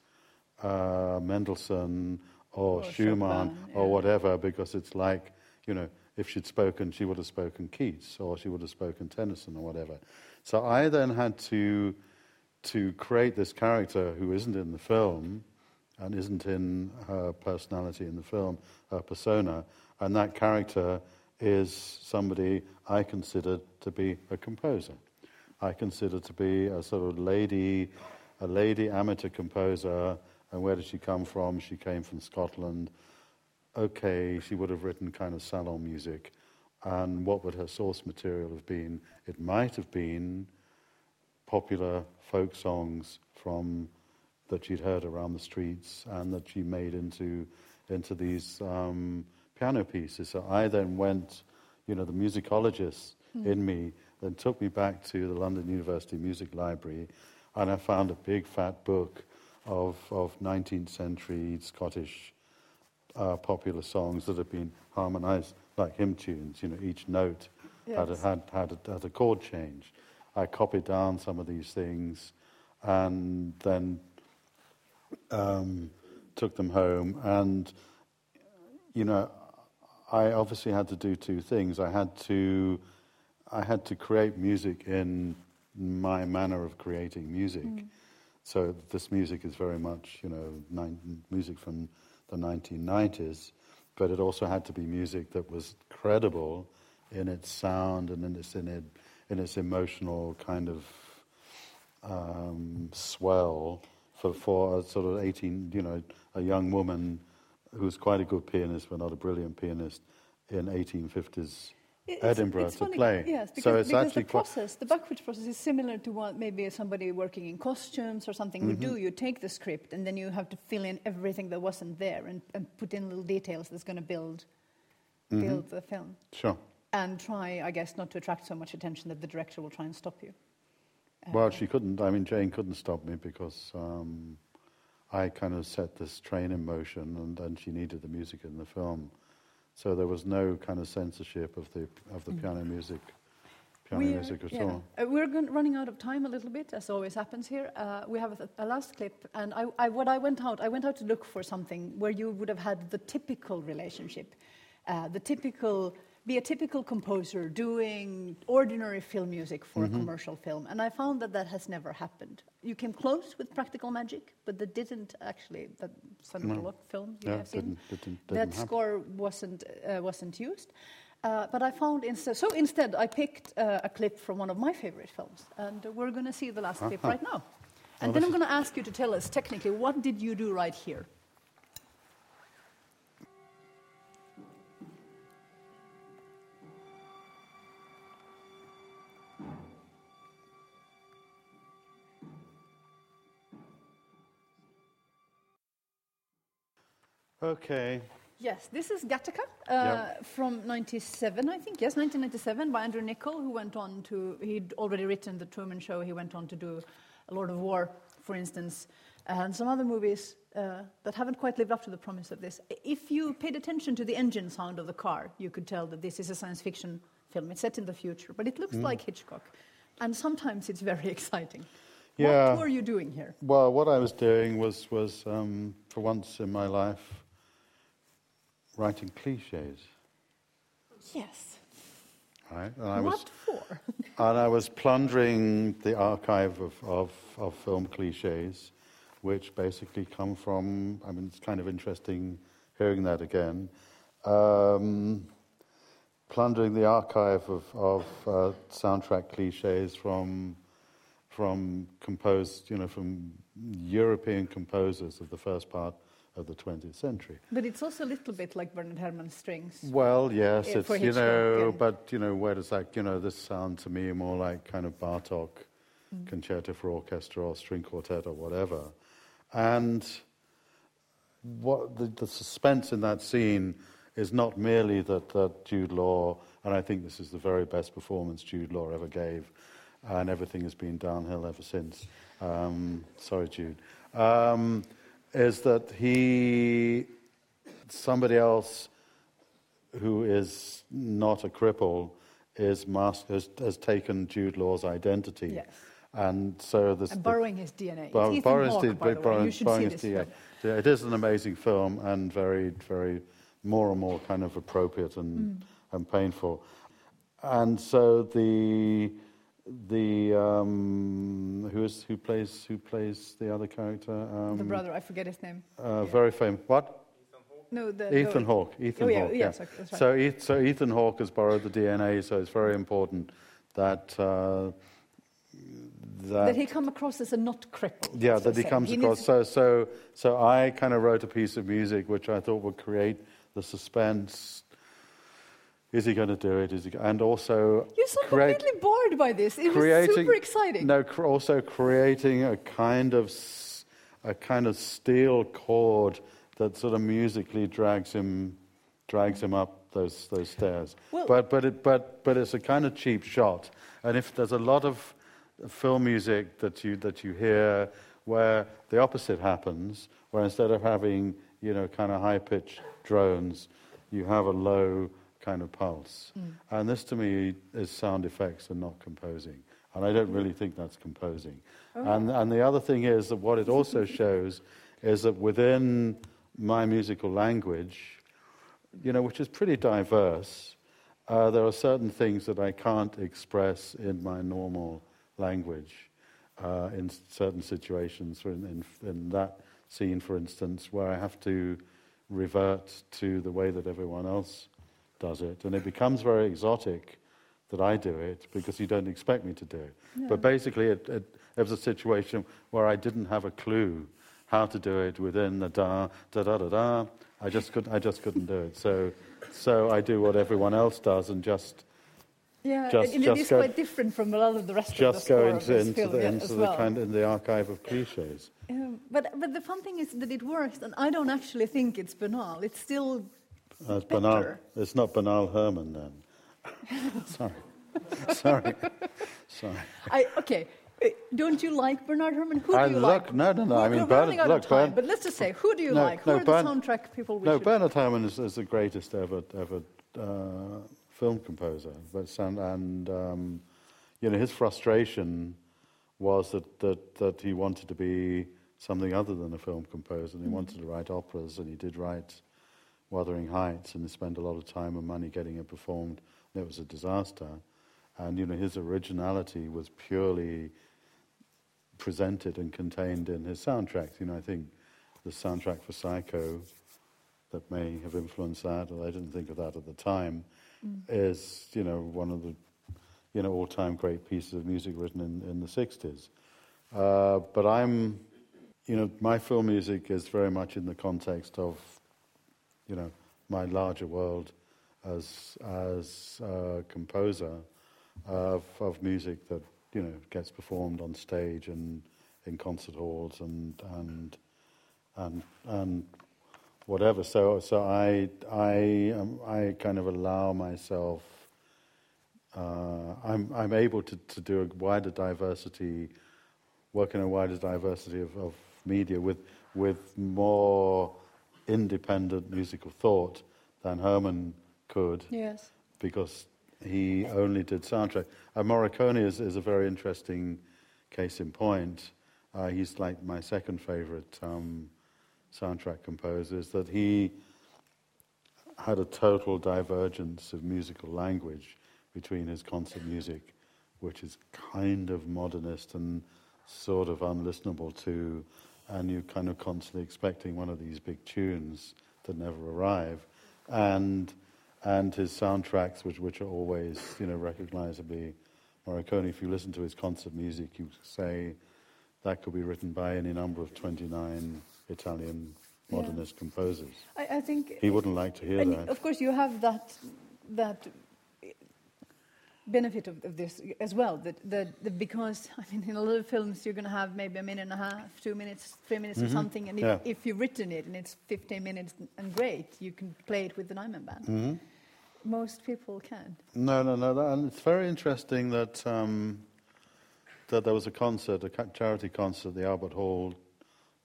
uh, Mendelssohn or, Or Schumann Chopin, or whatever because it's like, you know, if she'd spoken, she would have spoken Keats or she would have spoken Tennyson or whatever. So I then had to, to create this character who isn't in the film and isn't in her personality in the film, her persona, and that character is somebody I consider to be a composer. I consider to be a sort of lady, a lady amateur composer. And where did she come from? She came from Scotland. Okay, she would have written kind of salon music. And what would her source material have been? It might have been popular folk songs from that she'd heard around the streets and that she made into into these um, piano pieces. So I then went, you know, the musicologist in me then took me back to the London University Music Library, and I found a big fat book of of 19th century Scottish uh, popular songs that had been harmonized like hymn tunes. You know, each note had, a, had, had, a, had a chord change. I copied down some of these things and then um, took them home. And, you know, I obviously had to do two things. I had to, I had to create music in my manner of creating music. So this music is very much, you know, nine, music from the 1990s, but it also had to be music that was credible in its sound and in its in, it, in its emotional kind of um, swell for for a sort of 18, you know, a young woman who's quite a good pianist but not a brilliant pianist in 1850s It- Edinburgh it's to funny, play. Yes, because, so it's because actually the process, the Buckwitch process, is similar to what maybe somebody working in costumes or something would Mm-hmm. do. You take the script and then you have to fill in everything that wasn't there and, and put in little details that's going to build Mm-hmm. build the film. Sure. And try, I guess, not to attract so much attention that the director will try and stop you. Well, she couldn't. I mean, Jane couldn't stop me because um, I kind of set this train in motion, and, then she needed the music in the film. So there was no kind of censorship of the of the piano music, piano We are- music at yeah. all. Uh, we're running out of time a little bit, as always happens here. Uh, we have a, a last clip, and I, I, what I went out, I went out to look for something where you would have had the typical relationship, uh, the typical, be a typical composer doing ordinary film music for Mm-hmm. a commercial film, and I found that that has never happened. You came close with Practical Magic, but that didn't actually. That Sandra No. Bullock film you Yeah, have seen, didn't- didn't- that didn't happen. score wasn't uh, wasn't used. Uh, but I found instead, so instead I picked uh, a clip from one of my favorite films, and we're going to see the last clip Uh-huh. right now. Oh, And then I'm going to ask you to tell us technically what did you do right here? Okay. Yes, this is Gattaca uh, Yeah. from 97, I think. Yes, 1997 by Andrew Niccol, who went on to, he'd already written The Truman Show. He went on to do a Lord of War, for instance, and some other movies uh, that haven't quite lived up to the promise of this. If you paid attention to the engine sound of the car, you could tell that this is a science fiction film. It's set in the future, but it Mm. looks like Hitchcock. And sometimes it's very exciting. Yeah. What were you doing here? Well, what I was doing was was um, for once in my life writing cliches. Yes. Right? And I was What for? And I was plundering the archive of, of, of film cliches, which basically come from, I mean, it's kind of interesting hearing that again. Um, plundering the archive of, of uh, soundtrack cliches from, from composed, you know, from European composers of the first part of the 20th century. But it's also a little bit like Bernard Herrmann's strings. Well, yes, Yeah, it's you know, yeah. but you know, where does that you know this sound to me more like kind of Bartok Mm. concerto for orchestra or string quartet or whatever, and what the, the suspense in that scene is not merely that, that Jude Law, and I think this is the very best performance Jude Law ever gave, and everything has been downhill ever since. Um, sorry, Jude. Um, is that he, somebody else who is not a cripple, is has, has taken Jude Law's identity. Yes. And so this, And borrowing his DNA. Bor- it's borrows Hawke, the- by the way. borrow- You should borrowing see his this DNA. It is an amazing film and very, very more and more kind of appropriate and, Mm. and painful. And so the the um, who is who plays who plays the other character? Um, the brother, I forget his name. uh, very famous. What? No, the Ethan no, Hawke. Ethan oh, yeah, Hawke. yes, that's right. So, so Ethan Hawke has borrowed the DNA. So it's very important that uh, that, that he come across as a not crippled. yeah that he say. comes He across. So so so I kind of wrote a piece of music which I thought would create the suspense. Is he going to do it? Is he? And also You're so create completely bored by this. It was super exciting. No, cr- also creating a kind of s- a kind of steel cord that sort of musically drags him drags him up those those stairs. Well- but but it, but but it's a kind of cheap shot. And if there's a lot of film music that you that you hear where the opposite happens, where instead of having you know kind of high pitched drones, you have a low kind of pulse. And this to me is sound effects and not composing. And I don't really think that's composing. And, and the other thing is that what it also shows is that within my musical language, you know, which is pretty diverse. Uh, there are certain things that I can't express in my normal language uh, in certain situations. In, in, in that scene, for instance, where I have to revert to the way that everyone else does it. And it becomes very exotic that I do it because you don't expect me to do it. No. But basically, it, it, it, was a situation where I didn't have a clue how to do it within the da da da da da. I just couldn't. I just couldn't do it. So, so I do what everyone else does and just. Yeah, just, and it is go, quite different from a lot of the rest of the Just go into, into the, into the well. kind in the archive of cliches. Um, but but the fun thing is that it works, and I don't actually think it's banal. It's still it's banal. It's not banal Herrmann then. Sorry. Sorry. Sorry. I, okay. Uh, don't you like Bernard Herrmann? Who do I you look, like? No, no, no. We're, I mean, Bernard, out look, of time, Bernard, but let's just say, who do you no, like? No, who are Bern, the soundtrack people we No. Bernard Herrmann is, is the greatest ever, ever uh, film composer. But, and, and um, you know, his frustration was that, that, that he wanted to be something other than a film composer, and he mm. wanted to write operas, and he did write Wuthering Heights, and they spent a lot of time and money getting it performed. And it was a disaster. And you know, his originality was purely presented and contained in his soundtracks. You know, I think the soundtrack for Psycho, that may have influenced that, although I didn't think of that at the time, mm. is you know one of the you know all-time great pieces of music written in, in the '60s. Uh, but I'm, you know, my film music is very much in the context of, you know, my larger world as as a composer of, of music that you know gets performed on stage and in concert halls and and and and whatever. So so I I um, I kind of allow myself. Uh, I'm I'm able to, to do a wider diversity, work in a wider diversity of, of media with with more independent musical thought than Herrmann could. Yes. Because he only did soundtrack. Uh, Morricone is, is a very interesting case in point. Uh, he's like my second favorite um, soundtrack composer, is that he had a total divergence of musical language between his concert music, which is kind of modernist and sort of unlistenable to, and you're kind of constantly expecting one of these big tunes that never arrive. And and his soundtracks, which, which are always, you know, recognizably Morricone. If you listen to his concert music, you say that could be written by any number of 29 Italian modernist yeah. composers. I, I, think he wouldn't like to hear that. Of course, you have that that benefit of, of this as well. That, that, that, because I mean, in a lot of films, you're going to have maybe a minute and a half, two minutes, three minutes, mm-hmm. or something, and if, yeah. if, you've written it and it's 15 minutes and great, you can play it with the Nyman band. Mm-hmm most people can. No, no, no. That, and it's very interesting that um, that there was a concert, a charity concert at the Albert Hall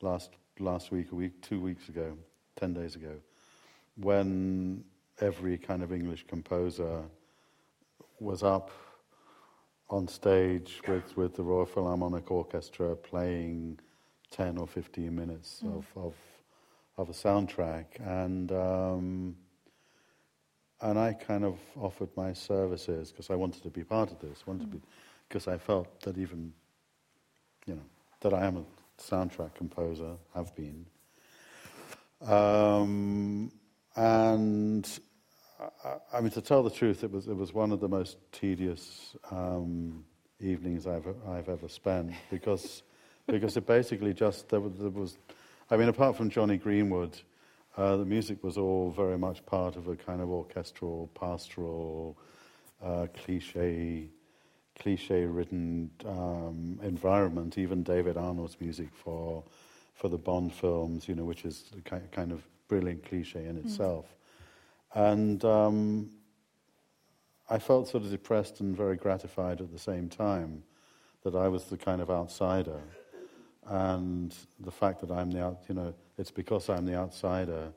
last last week, a week, two weeks ago, ten days ago, when every kind of English composer was up on stage with, with the Royal Philharmonic Orchestra playing 10 or 15 minutes mm. of, of, of a soundtrack. And um, and I kind of offered my services because I wanted to be part of this. Wanted mm. to be because I felt that even, you know, that I am a soundtrack composer, have been, um, and I, I, mean to tell the truth, it was it was one of the most tedious um, evenings I've I've ever spent because because it basically just there was, there was I mean apart from Jonny Greenwood uh, the music was all very much part of a kind of orchestral, pastoral, uh, cliche, cliche-ridden um, environment. Even David Arnold's music for for the Bond films, you know, which is kind of brilliant cliche in mm. itself. And um, I felt sort of depressed and very gratified at the same time that I was the kind of outsider and the fact that I'm the out, you know, it's because I'm the outsider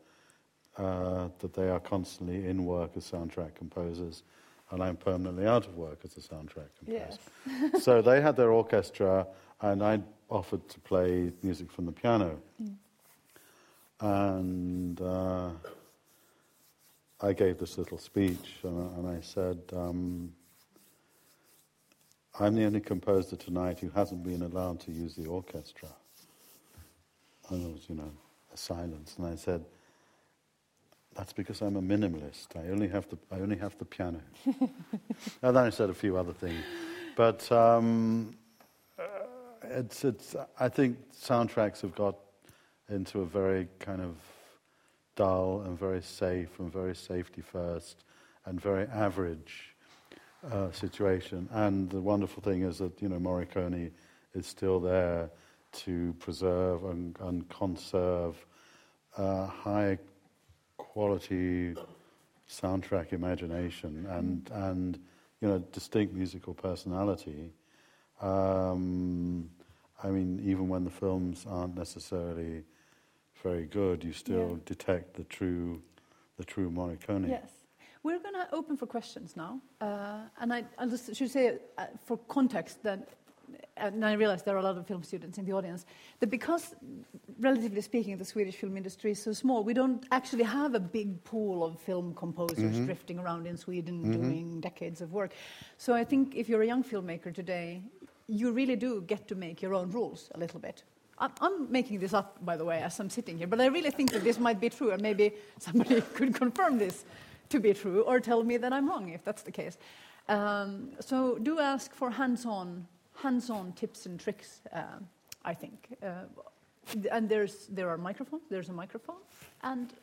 uh, that they are constantly in work as soundtrack composers, and I'm permanently out of work as a soundtrack composer. Yes. so they had their orchestra, and I offered to play music from the piano, mm. and. Uh, I gave this little speech, and, and I said, um, I'm the only composer tonight who hasn't been allowed to use the orchestra. And there was, you know, a silence, and I said, that's because I'm a minimalist. I only have the, I only have the piano. and then I said a few other things. But um, uh, it's, it's, I think soundtracks have got into a very kind of dull and very safe and very safety first and very average uh, situation. And the wonderful thing is that, you know, Morricone is still there to preserve and, and conserve uh, high quality soundtrack imagination and, and you know, distinct musical personality. Um, I mean, even when the films aren't necessarily very good, you still Yeah. detect the true, the true Morricone. Yes. We're going to open for questions now. Uh, and I, I just should say, uh, for context, that, and I realize there are a lot of film students in the audience, that because, relatively speaking, the Swedish film industry is so small, we don't actually have a big pool of film composers drifting around in Sweden doing decades of work. So I think if you're a young filmmaker today, you really do get to make your own rules a little bit. I'm, I'm making this up, by the way, as I'm sitting here, but I really think that this might be true, and maybe somebody could confirm this to be true or tell me that I'm wrong if that's the case. Um, so do ask for hands-on, hands-on tips and tricks. Um, I think, uh, and there's there are microphones. There's a microphone, and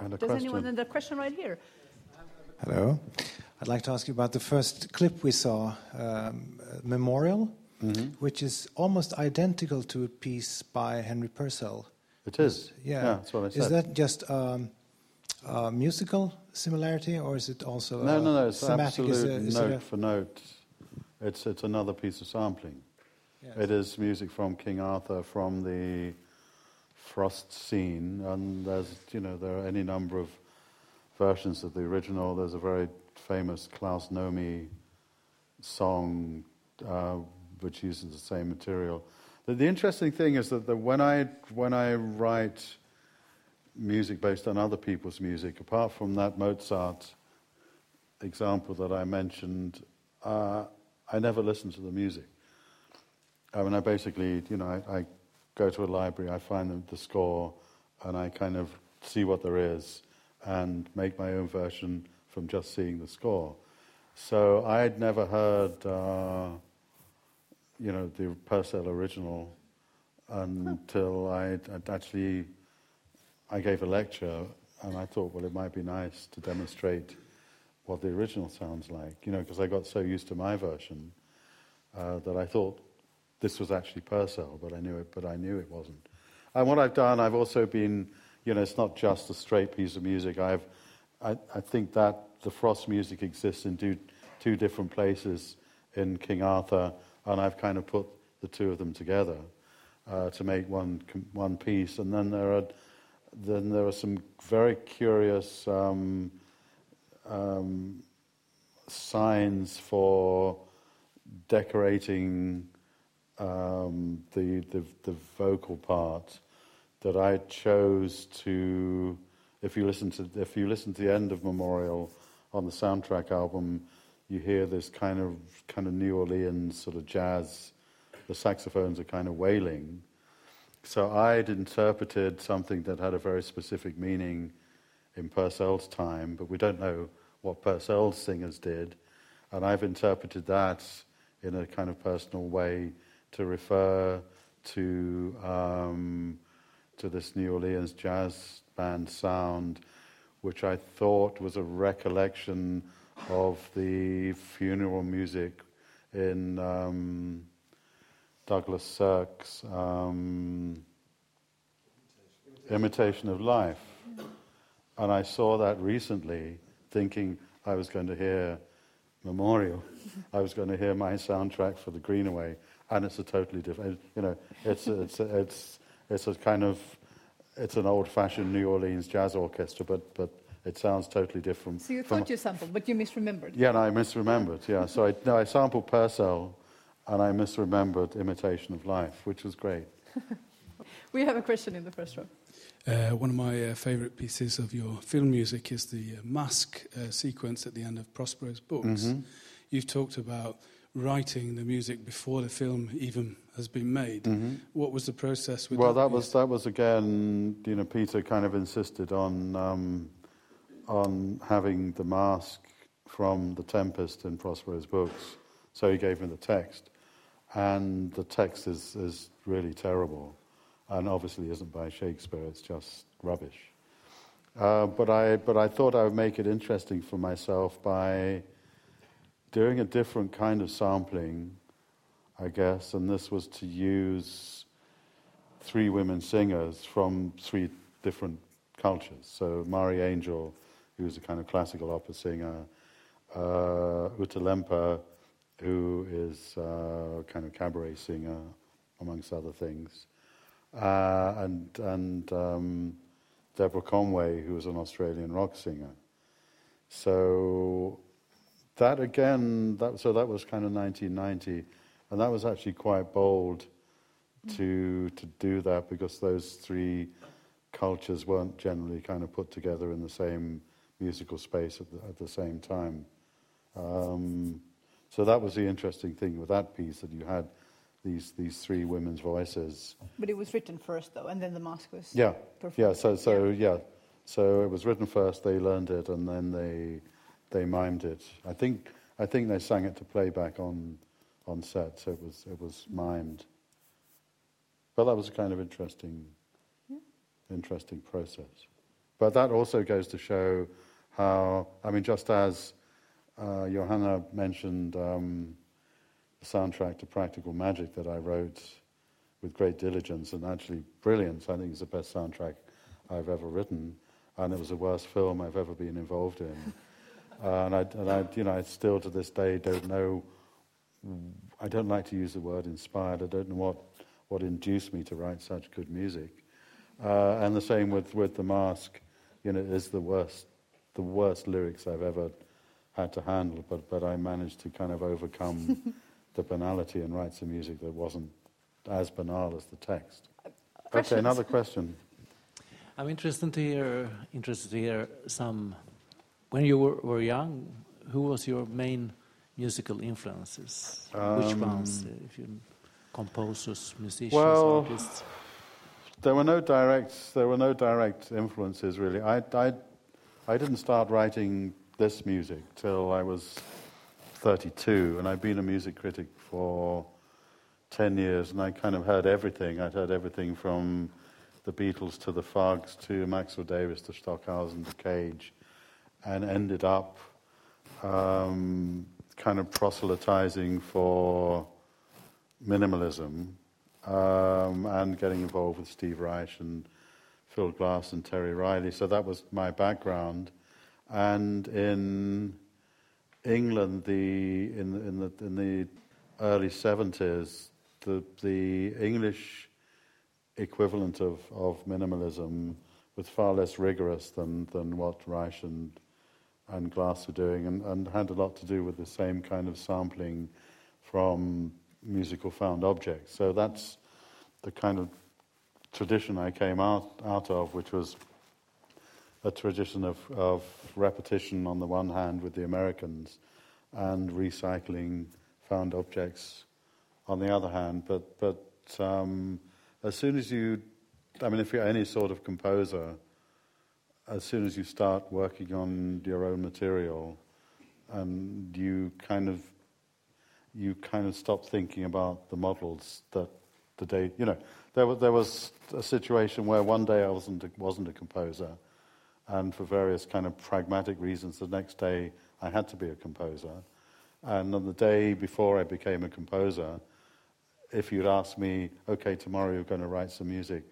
And a does question. anyone? And the question right here. Hello. I'd like to ask you about the first clip we saw, um, Memorial, Mm-hmm. which is almost identical to a piece by Henry Purcell. It is. Yeah. Yeah, that's what I Is that just um, a musical similarity, or is it also No, no, no. It's? Is absolute it- is note it for note. It's it's another piece of sampling. Yes. It is music from King Arthur, from the Frost scene, and there's you know there are any number of versions of the original. There's a very famous Klaus Nomi song uh, which uses the same material. The, the interesting thing is that the, when I when I write music based on other people's music, apart from that Mozart example that I mentioned, uh, I never listen to the music. I mean, I basically, you know, I, I go to a library, I find the, the score, and I kind of see what there is and make my own version from just seeing the score. So I'd never heard, uh, you know, the Purcell original until I'd actually, I gave a lecture and I thought, well, it might be nice to demonstrate what the original sounds like, you know, because I got so used to my version uh, that I thought this was actually Purcell, but I knew it, but I knew it wasn't. And what I've done, I've also been, you know, it's not just a straight piece of music. I've, I, I think that the Frost music exists in two, two different places in King Arthur, and I've kind of put the two of them together uh, to make one one piece. And then there are then there are some very curious um, um, signs for decorating um, the, the the vocal part that I chose to. If you listen to if you listen to the end of Memorial on the soundtrack album, you hear this kind of kind of New Orleans sort of jazz. The saxophones are kind of wailing. So I'd interpreted something that had a very specific meaning in Purcell's time, but we don't know what Purcell's singers did. And I've interpreted that in a kind of personal way to refer to, um, to this New Orleans jazz band sound, which I thought was a recollection of the funeral music in um, Douglas Sirk's um, Imitation of Life. And I saw that recently, thinking I was going to hear Memorial. I was going to hear my soundtrack for the Greenaway, and it's a totally different. You know, it's it's it's it's a kind of it's an old-fashioned New Orleans jazz orchestra, but but it sounds totally different. So you thought you sampled, but you misremembered. yeah, no, I misremembered. Yeah, so I, no, I sampled Purcell, and I misremembered Imitation of Life, which was great. We have a question in the first row. Uh, one of my uh, favourite pieces of your film music is the uh, masque uh, sequence at the end of Prospero's books. Mhm. You've talked about writing the music before the film even has been made. Mhm. What was the process with Well, that that was that was again. You know, Peter kind of insisted on um, on having the masque from the Tempest in Prospero's books, so he gave me the text, and the text is is really terrible, and obviously isn't by Shakespeare. It's just rubbish. Uh, but I but I thought I would make it interesting for myself by doing a different kind of sampling, I guess, and this was to use three women singers from three different cultures. So Marie Angel, who's a kind of classical opera singer, uh, Ute Lemper, who is uh, a kind of cabaret singer, amongst other things, uh, and and um, Deborah Conway, who was an Australian rock singer. So that again, that, so that was kind of 1990, and that was actually quite bold to to do that because those three cultures weren't generally kind of put together in the same musical space at the, at the same time. Um, so that was the interesting thing with that piece that you had these these three women's voices. But it was written first, though, and then the masque was. Yeah, performed. yeah. So so yeah. so it was written first. They learned it, and then they they mimed it. I think I think they sang it to playback on on set. So it was it was mimed. But that was a kind of interesting interesting process. But that also goes to show how I mean, just as uh, Johanna mentioned. Um, the soundtrack to Practical Magic that I wrote with great diligence and actually brilliance. I think it's the best soundtrack I've ever written, and it was the worst film I've ever been involved in. uh, and I, and I, you know, I still to this day don't know. I don't like to use the word inspired. I don't know what what induced me to write such good music. Uh, and the same with with the masque. You know, is the worst the worst lyrics I've ever had to handle. But but I managed to kind of overcome. the banality and write some music that wasn't as banal as the text. Okay, another question. I'm interested to hear interested to hear some. When you were, were young, who was your main musical influences? Which Um, ones? uh, If you composers, musicians, Well, artists. there were no direct there were no direct influences really. I I I didn't start writing this music till I was 32, and I've been a music critic for 10 years, and I kind of heard everything. I'd heard everything from the Beatles to the Fugs to Maxwell Davies to Stockhausen to Cage, and ended up um, kind of proselytizing for minimalism um, and getting involved with Steve Reich and Phil Glass and Terry Riley. So that was my background. And in England, the in the, in the in the early seventies, the the English equivalent of, of minimalism was far less rigorous than, than what Reich and and Glass were doing, and, and had a lot to do with the same kind of sampling from musical found objects. So that's the kind of tradition I came out, out of, which was a tradition of, of repetition on the one hand with the Americans and recycling found objects on the other hand. But, but um, as soon as you, I mean, if you're any sort of composer, as soon as you start working on your own material, and you kind of, you kind of stop thinking about the models that the day, you know, there was, there was a situation where one day I wasn't a, wasn't a composer, and for various kind of pragmatic reasons, the next day I had to be a composer. And on the day before I became a composer, if you'd asked me, okay, tomorrow you're going to write some music,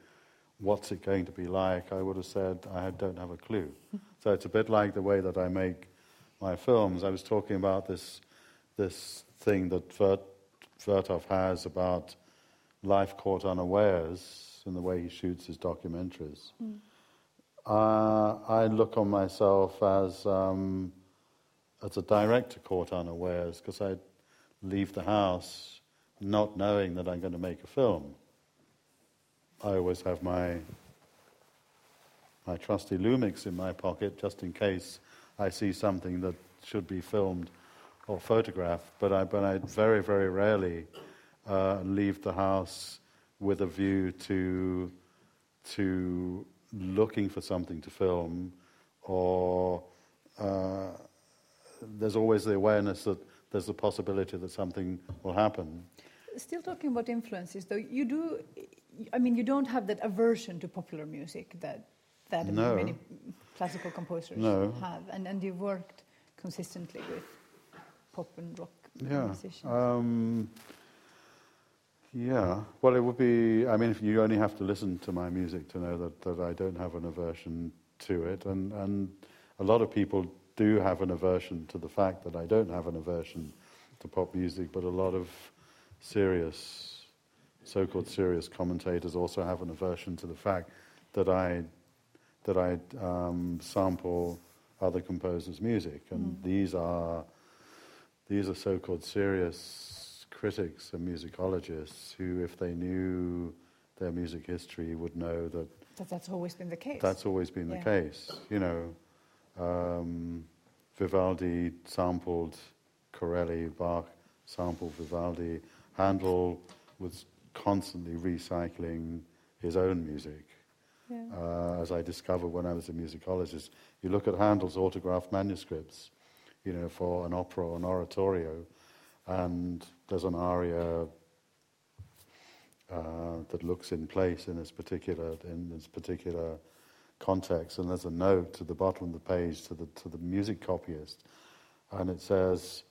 what's it going to be like? I would have said, I don't have a clue. so it's a bit like the way that I make my films. I was talking about this, this thing that Vert, Vertov has about life caught unawares in the way he shoots his documentaries. Mm. Uh, I look on myself as um, as a director caught unawares because I leave the house not knowing that I'm going to make a film. I always have my my trusty Lumix in my pocket just in case I see something that should be filmed or photographed. But I, but I very, very rarely uh, leave the house with a view to, to looking for something to film or uh, there's always the awareness that there's a possibility that something will happen. Still talking about influences, though, you do. I mean, you don't have that aversion to popular music that that No. many classical composers No. have, and and you've worked consistently with pop and rock Yeah. musicians. Um, yeah. Well, it would be. I mean, if you only have to listen to my music to know that, that I don't have an aversion to it, and and a lot of people do have an aversion to the fact that I don't have an aversion to pop music, but a lot of serious, so-called serious commentators also have an aversion to the fact that I that I um, sample other composers' music, and Mm. these are these are so-called serious critics and musicologists who, if they knew their music history, would know that That that's always been the case. that's always been Yeah. the case. You know, um, Vivaldi sampled Corelli, Bach sampled Vivaldi. Handel was constantly recycling his own music. Yeah. Uh, as I discovered when I was a musicologist, you look at Handel's autographed manuscripts, you know, for an opera or an oratorio, and there's an aria uh, that looks in place in this particular in this particular context, and there's a note to the bottom of the page to the to the music copyist, and it says,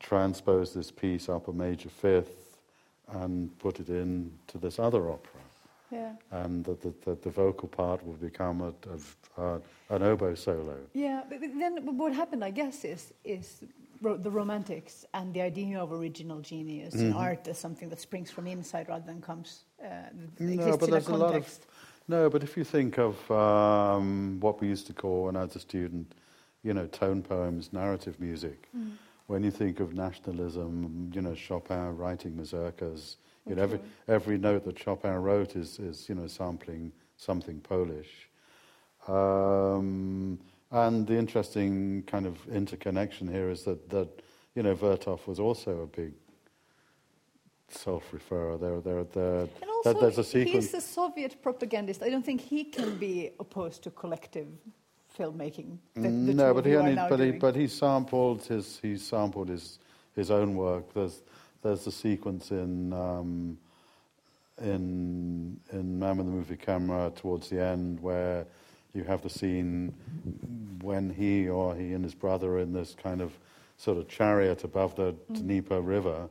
transpose this piece up a major fifth, and put it into this other opera, Yeah. and that the, the, the vocal part will become a, a, a, an oboe solo. Yeah, but but then what happened, I guess, is is ro- the romantics and the idea of original genius in Mhm. art as something that springs from inside rather than comes uh, No, exists but in there's a a lot context. of no. But if you think of um, what we used to call when I was a student, you know, tone poems, narrative music. Mm. When you think of nationalism, you know, Chopin writing mazurkas, you know, every every note that Chopin wrote is is you know sampling something Polish. Um, and the interesting kind of interconnection here is that that you know Vertov was also a big self-referrer. There, there, there. And that there's a sequence. he's a Soviet propagandist. I don't think he can be opposed to collective filmmaking. The, the no, but he only, but he, but he sampled his, he sampled his, his own work. There's, there's a sequence in, um, in, in Man with the Movie Camera towards the end where you have the scene when he or he and his brother are in this kind of sort of chariot above the Mm. Dnieper River,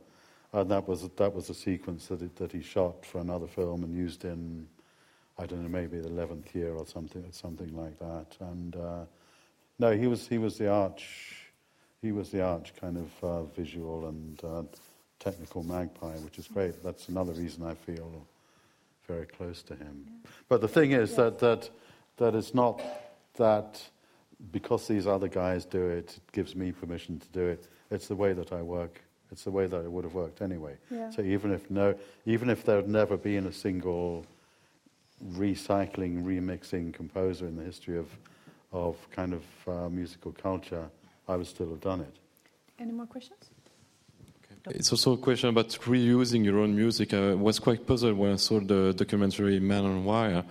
and that was that was a sequence that it, that he shot for another film and used in, I don't know, maybe the eleventh year or something, something like that. And uh, no, he was he was the arch, he was the arch kind of uh, visual and uh, technical magpie, which is great. That's another reason I feel very close to him. But the thing is that that that it's not that because these other guys do it, it gives me permission to do it. It's the way that I work. It's the way that it would have worked anyway. Yeah. So even if no, even if there had never been a single recycling, remixing composer in the history of of kind of uh, musical culture, I would still have done it. Any more questions? It's also a question about reusing your own music. I was quite puzzled when I saw the documentary Man on Wire,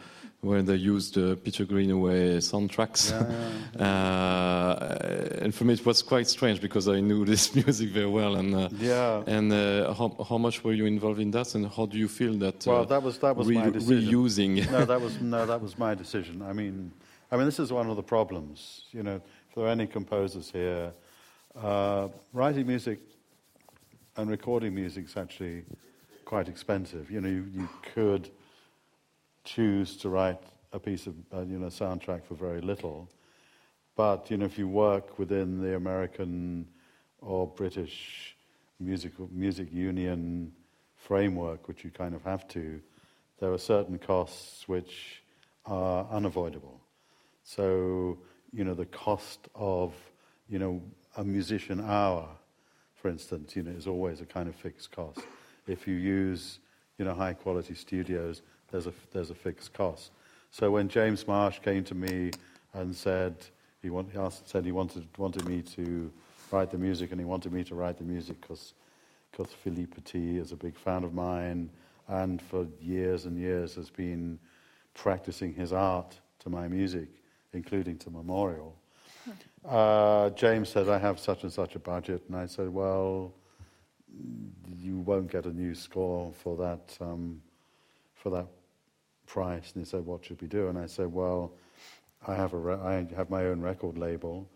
where they used uh, Peter Greenaway soundtracks. Yeah, uh, and for me, it was quite strange because I knew this music very well. And uh, Yeah. and uh, how, how much were you involved in that, and how do you feel that? Uh, Well, that was that was re- my decision. reusing. no, that was no, that was my decision. I mean, I mean, this is one of the problems. You know, if there are any composers here, uh, writing music and recording music is actually quite expensive. You know, you, you could choose to write a piece of uh, you know soundtrack for very little, but you know, if you work within the American or British musical music union framework, which you kind of have to, there are certain costs which are unavoidable. So, you know, the cost of, you know, a musician hour, for instance, you know, is always a kind of fixed cost. If you use, you know, high quality studios, there's a, there's a fixed cost. So when James Marsh came to me and said he, want, he asked, said he wanted, wanted me to write the music, and he wanted me to write the music because Philippe Petit is a big fan of mine, and for years and years has been practicing his art to my music, including to Memorial. Uh, James said, I have such and such a budget. And I said, Well, you won't get a new score for that, um, for that price. And he said, What should we do? And I said, Well, I have, a re- I have my own record label,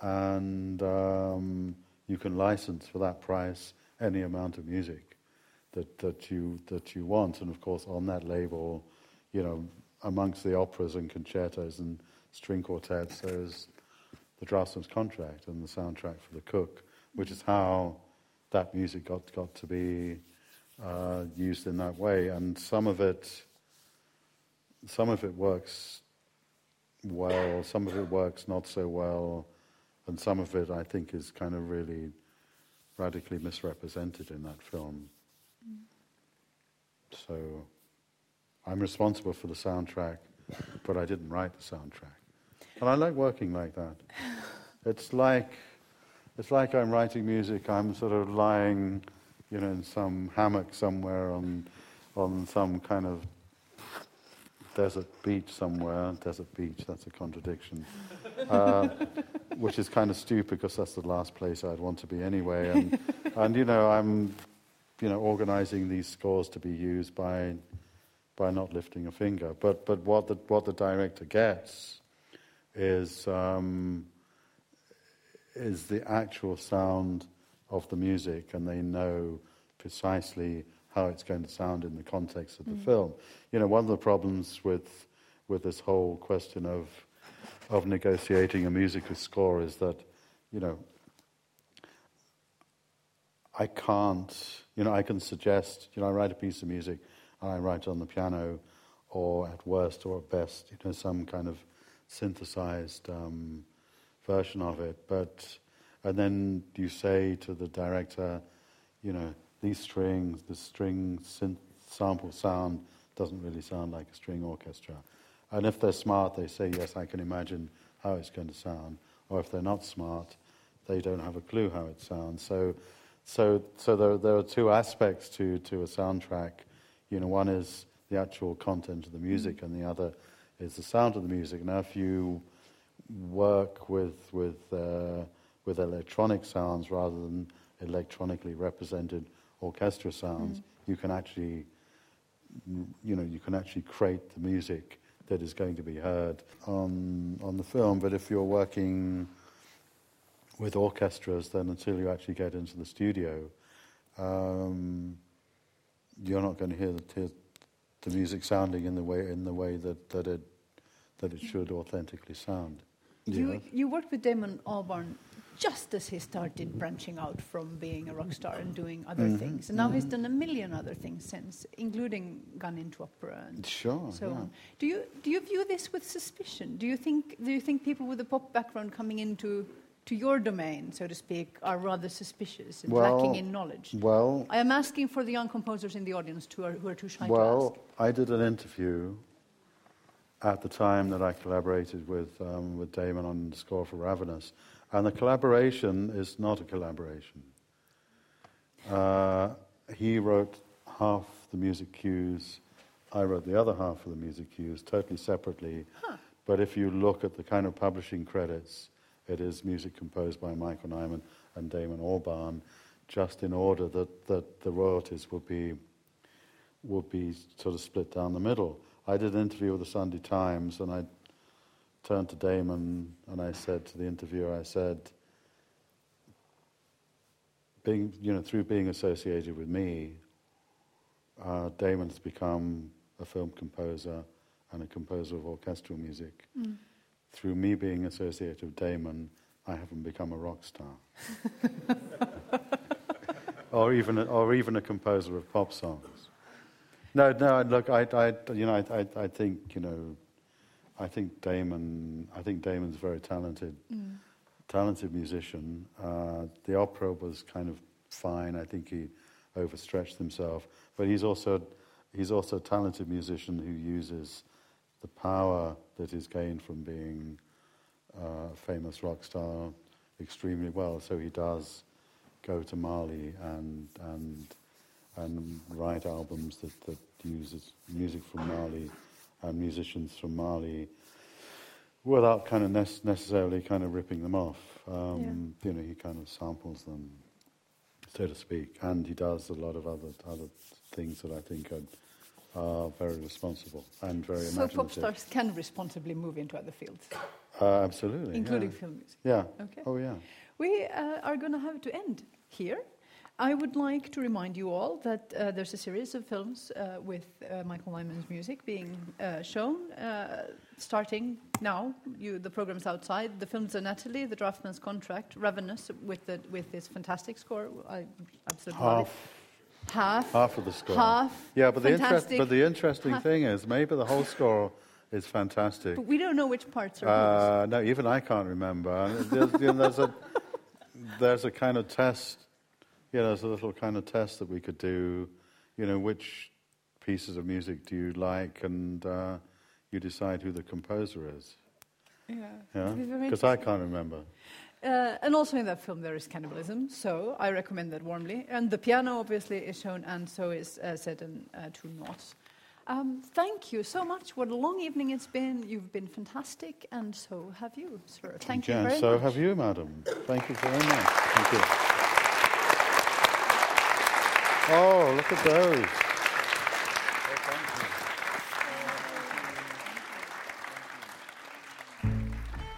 and um, you can license for that price any amount of music that, that, you, that you want. And of course, on that label, you know, amongst the operas and concertos and string quartets, there's the Draughtsman's Contract and the soundtrack for The Cook, which is how that music got, got to be uh, used in that way. And some of it, some of it works well, some of it works not so well, and some of it I think is kind of really radically misrepresented in that film. Mm. So I'm responsible for the soundtrack, but I didn't write the soundtrack. And I like working like that. It's like, it's like I'm writing music, I'm sort of lying, you know, in some hammock somewhere on, on some kind of desert beach somewhere. Desert beach, that's a contradiction. Uh, which is kind of stupid because that's the last place I'd want to be anyway. And, and you know, I'm, you know, organizing these scores to be used by, by not lifting a finger. But, but what, the, what the director gets is, um, is the actual sound of the music, and they know precisely how it's going to sound in the context of the mm. film. You know, one of the problems with, with this whole question of, of negotiating a musical score is that, you know, I can't, you know, I can suggest, you know, I write a piece of music and I write it on the piano, or at worst or at best, you know, some kind of synthesized um, version of it. But and then you say to the director, you know, these strings, the string synth sample sound doesn't really sound like a string orchestra. And if they're smart, they say, yes, I can imagine how it's going to sound. Or if they're not smart, they don't have a clue how it sounds. So, so, so there, there are two aspects to, to a soundtrack. You know, one is the actual content of the music, and the other is the sound of the music. Now, if you work with, with, uh, with electronic sounds rather than electronically represented orchestra sounds, mm. you can actually, you know, you can actually create the music that is going to be heard on, on the film. But if you're working with orchestras, then until you actually get into the studio, um, you're not going to hear the, hear the music sounding in the way in the way that, that it that it should authentically sound. You, you worked with Damon Albarn just as he started branching out from being a rock star and doing other mm-hmm, things. And now mm-hmm. he's done a million other things since, including gone into opera and sure, so yeah. on. Do you do you view this with suspicion? Do you think do you think people with a pop background coming into to your domain, so to speak, are rather suspicious and well, lacking in knowledge? Well, I am asking for the young composers in the audience who are, who are too shy well, to ask. Well, I did an interview at the time that I collaborated with, um, with Damon on the score for Ravenous. And the collaboration is not a collaboration. Uh, he wrote half the music cues, I wrote the other half of the music cues, totally separately. Huh. But if you look at the kind of publishing credits, it is music composed by Michael Nyman and Damon Albarn, just in order that, that the royalties would be, would be sort of split down the middle. I did an interview with the Sunday Times, and I turned to Damon and I said to the interviewer, I said, being, you know, through being associated with me, uh, Damon's become a film composer and a composer of orchestral music. Mm through me being associated with Damon, I haven't become a rock star. or, even a, or even a composer of pop songs. No, no, look, I, I, you know, I, I, I think, you know, I think Damon, I think Damon's a very talented, mm. talented musician. Uh, the opera was kind of fine. I think he overstretched himself, but he's also, he's also a talented musician who uses the power that is gained from being uh, a famous rock star extremely well. So he does go to Mali and and and write albums that, that uses music from Mali and musicians from Mali without kind of nec- necessarily kind of ripping them off. Um, You know, he kind of samples them, so to speak, and he does a lot of other other things that I think are, are very responsible and very So imaginative. pop stars can responsibly move into other fields, Uh, absolutely, including yeah. film music. Yeah. Okay. Oh yeah. We uh, are going to have to end here. I would like to remind you all that uh, there's a series of films uh, with uh, Michael Nyman's music being uh, shown, uh, starting now. You, the program's outside. The films are Nathalie, The Draughtsman's Contract, Ravenous, with, the, with this fantastic score. I absolutely. Half. Half. Half of the score. Half. Yeah, but the, interest, but the interesting Half. thing is maybe the whole score is fantastic. But we don't know which parts are. Uh, no, even I can't remember. There's, you know, there's, a, there's a kind of test, know, there's a little kind of test that we could do, you know, which pieces of music do you like, and uh, you decide who the composer is. Yeah. Yeah, It'd be very because I can't remember. Uh, and also in that film there is cannibalism, so I recommend that warmly. And the piano obviously is shown, and so is uh, set in uh, two notes. Um, thank you so much. What a long evening it's been. You've been fantastic, and so have you, sir. Thank you and very so much. have you, madam. Thank you very much. Thank you. Oh, look at those.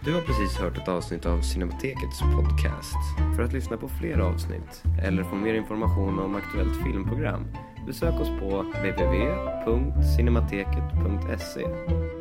Du har precis hört ett avsnitt av Cinematekets podcast. För att lyssna på fler avsnitt eller få mer information om aktuellt filmprogram besök oss på www.cinemateket.se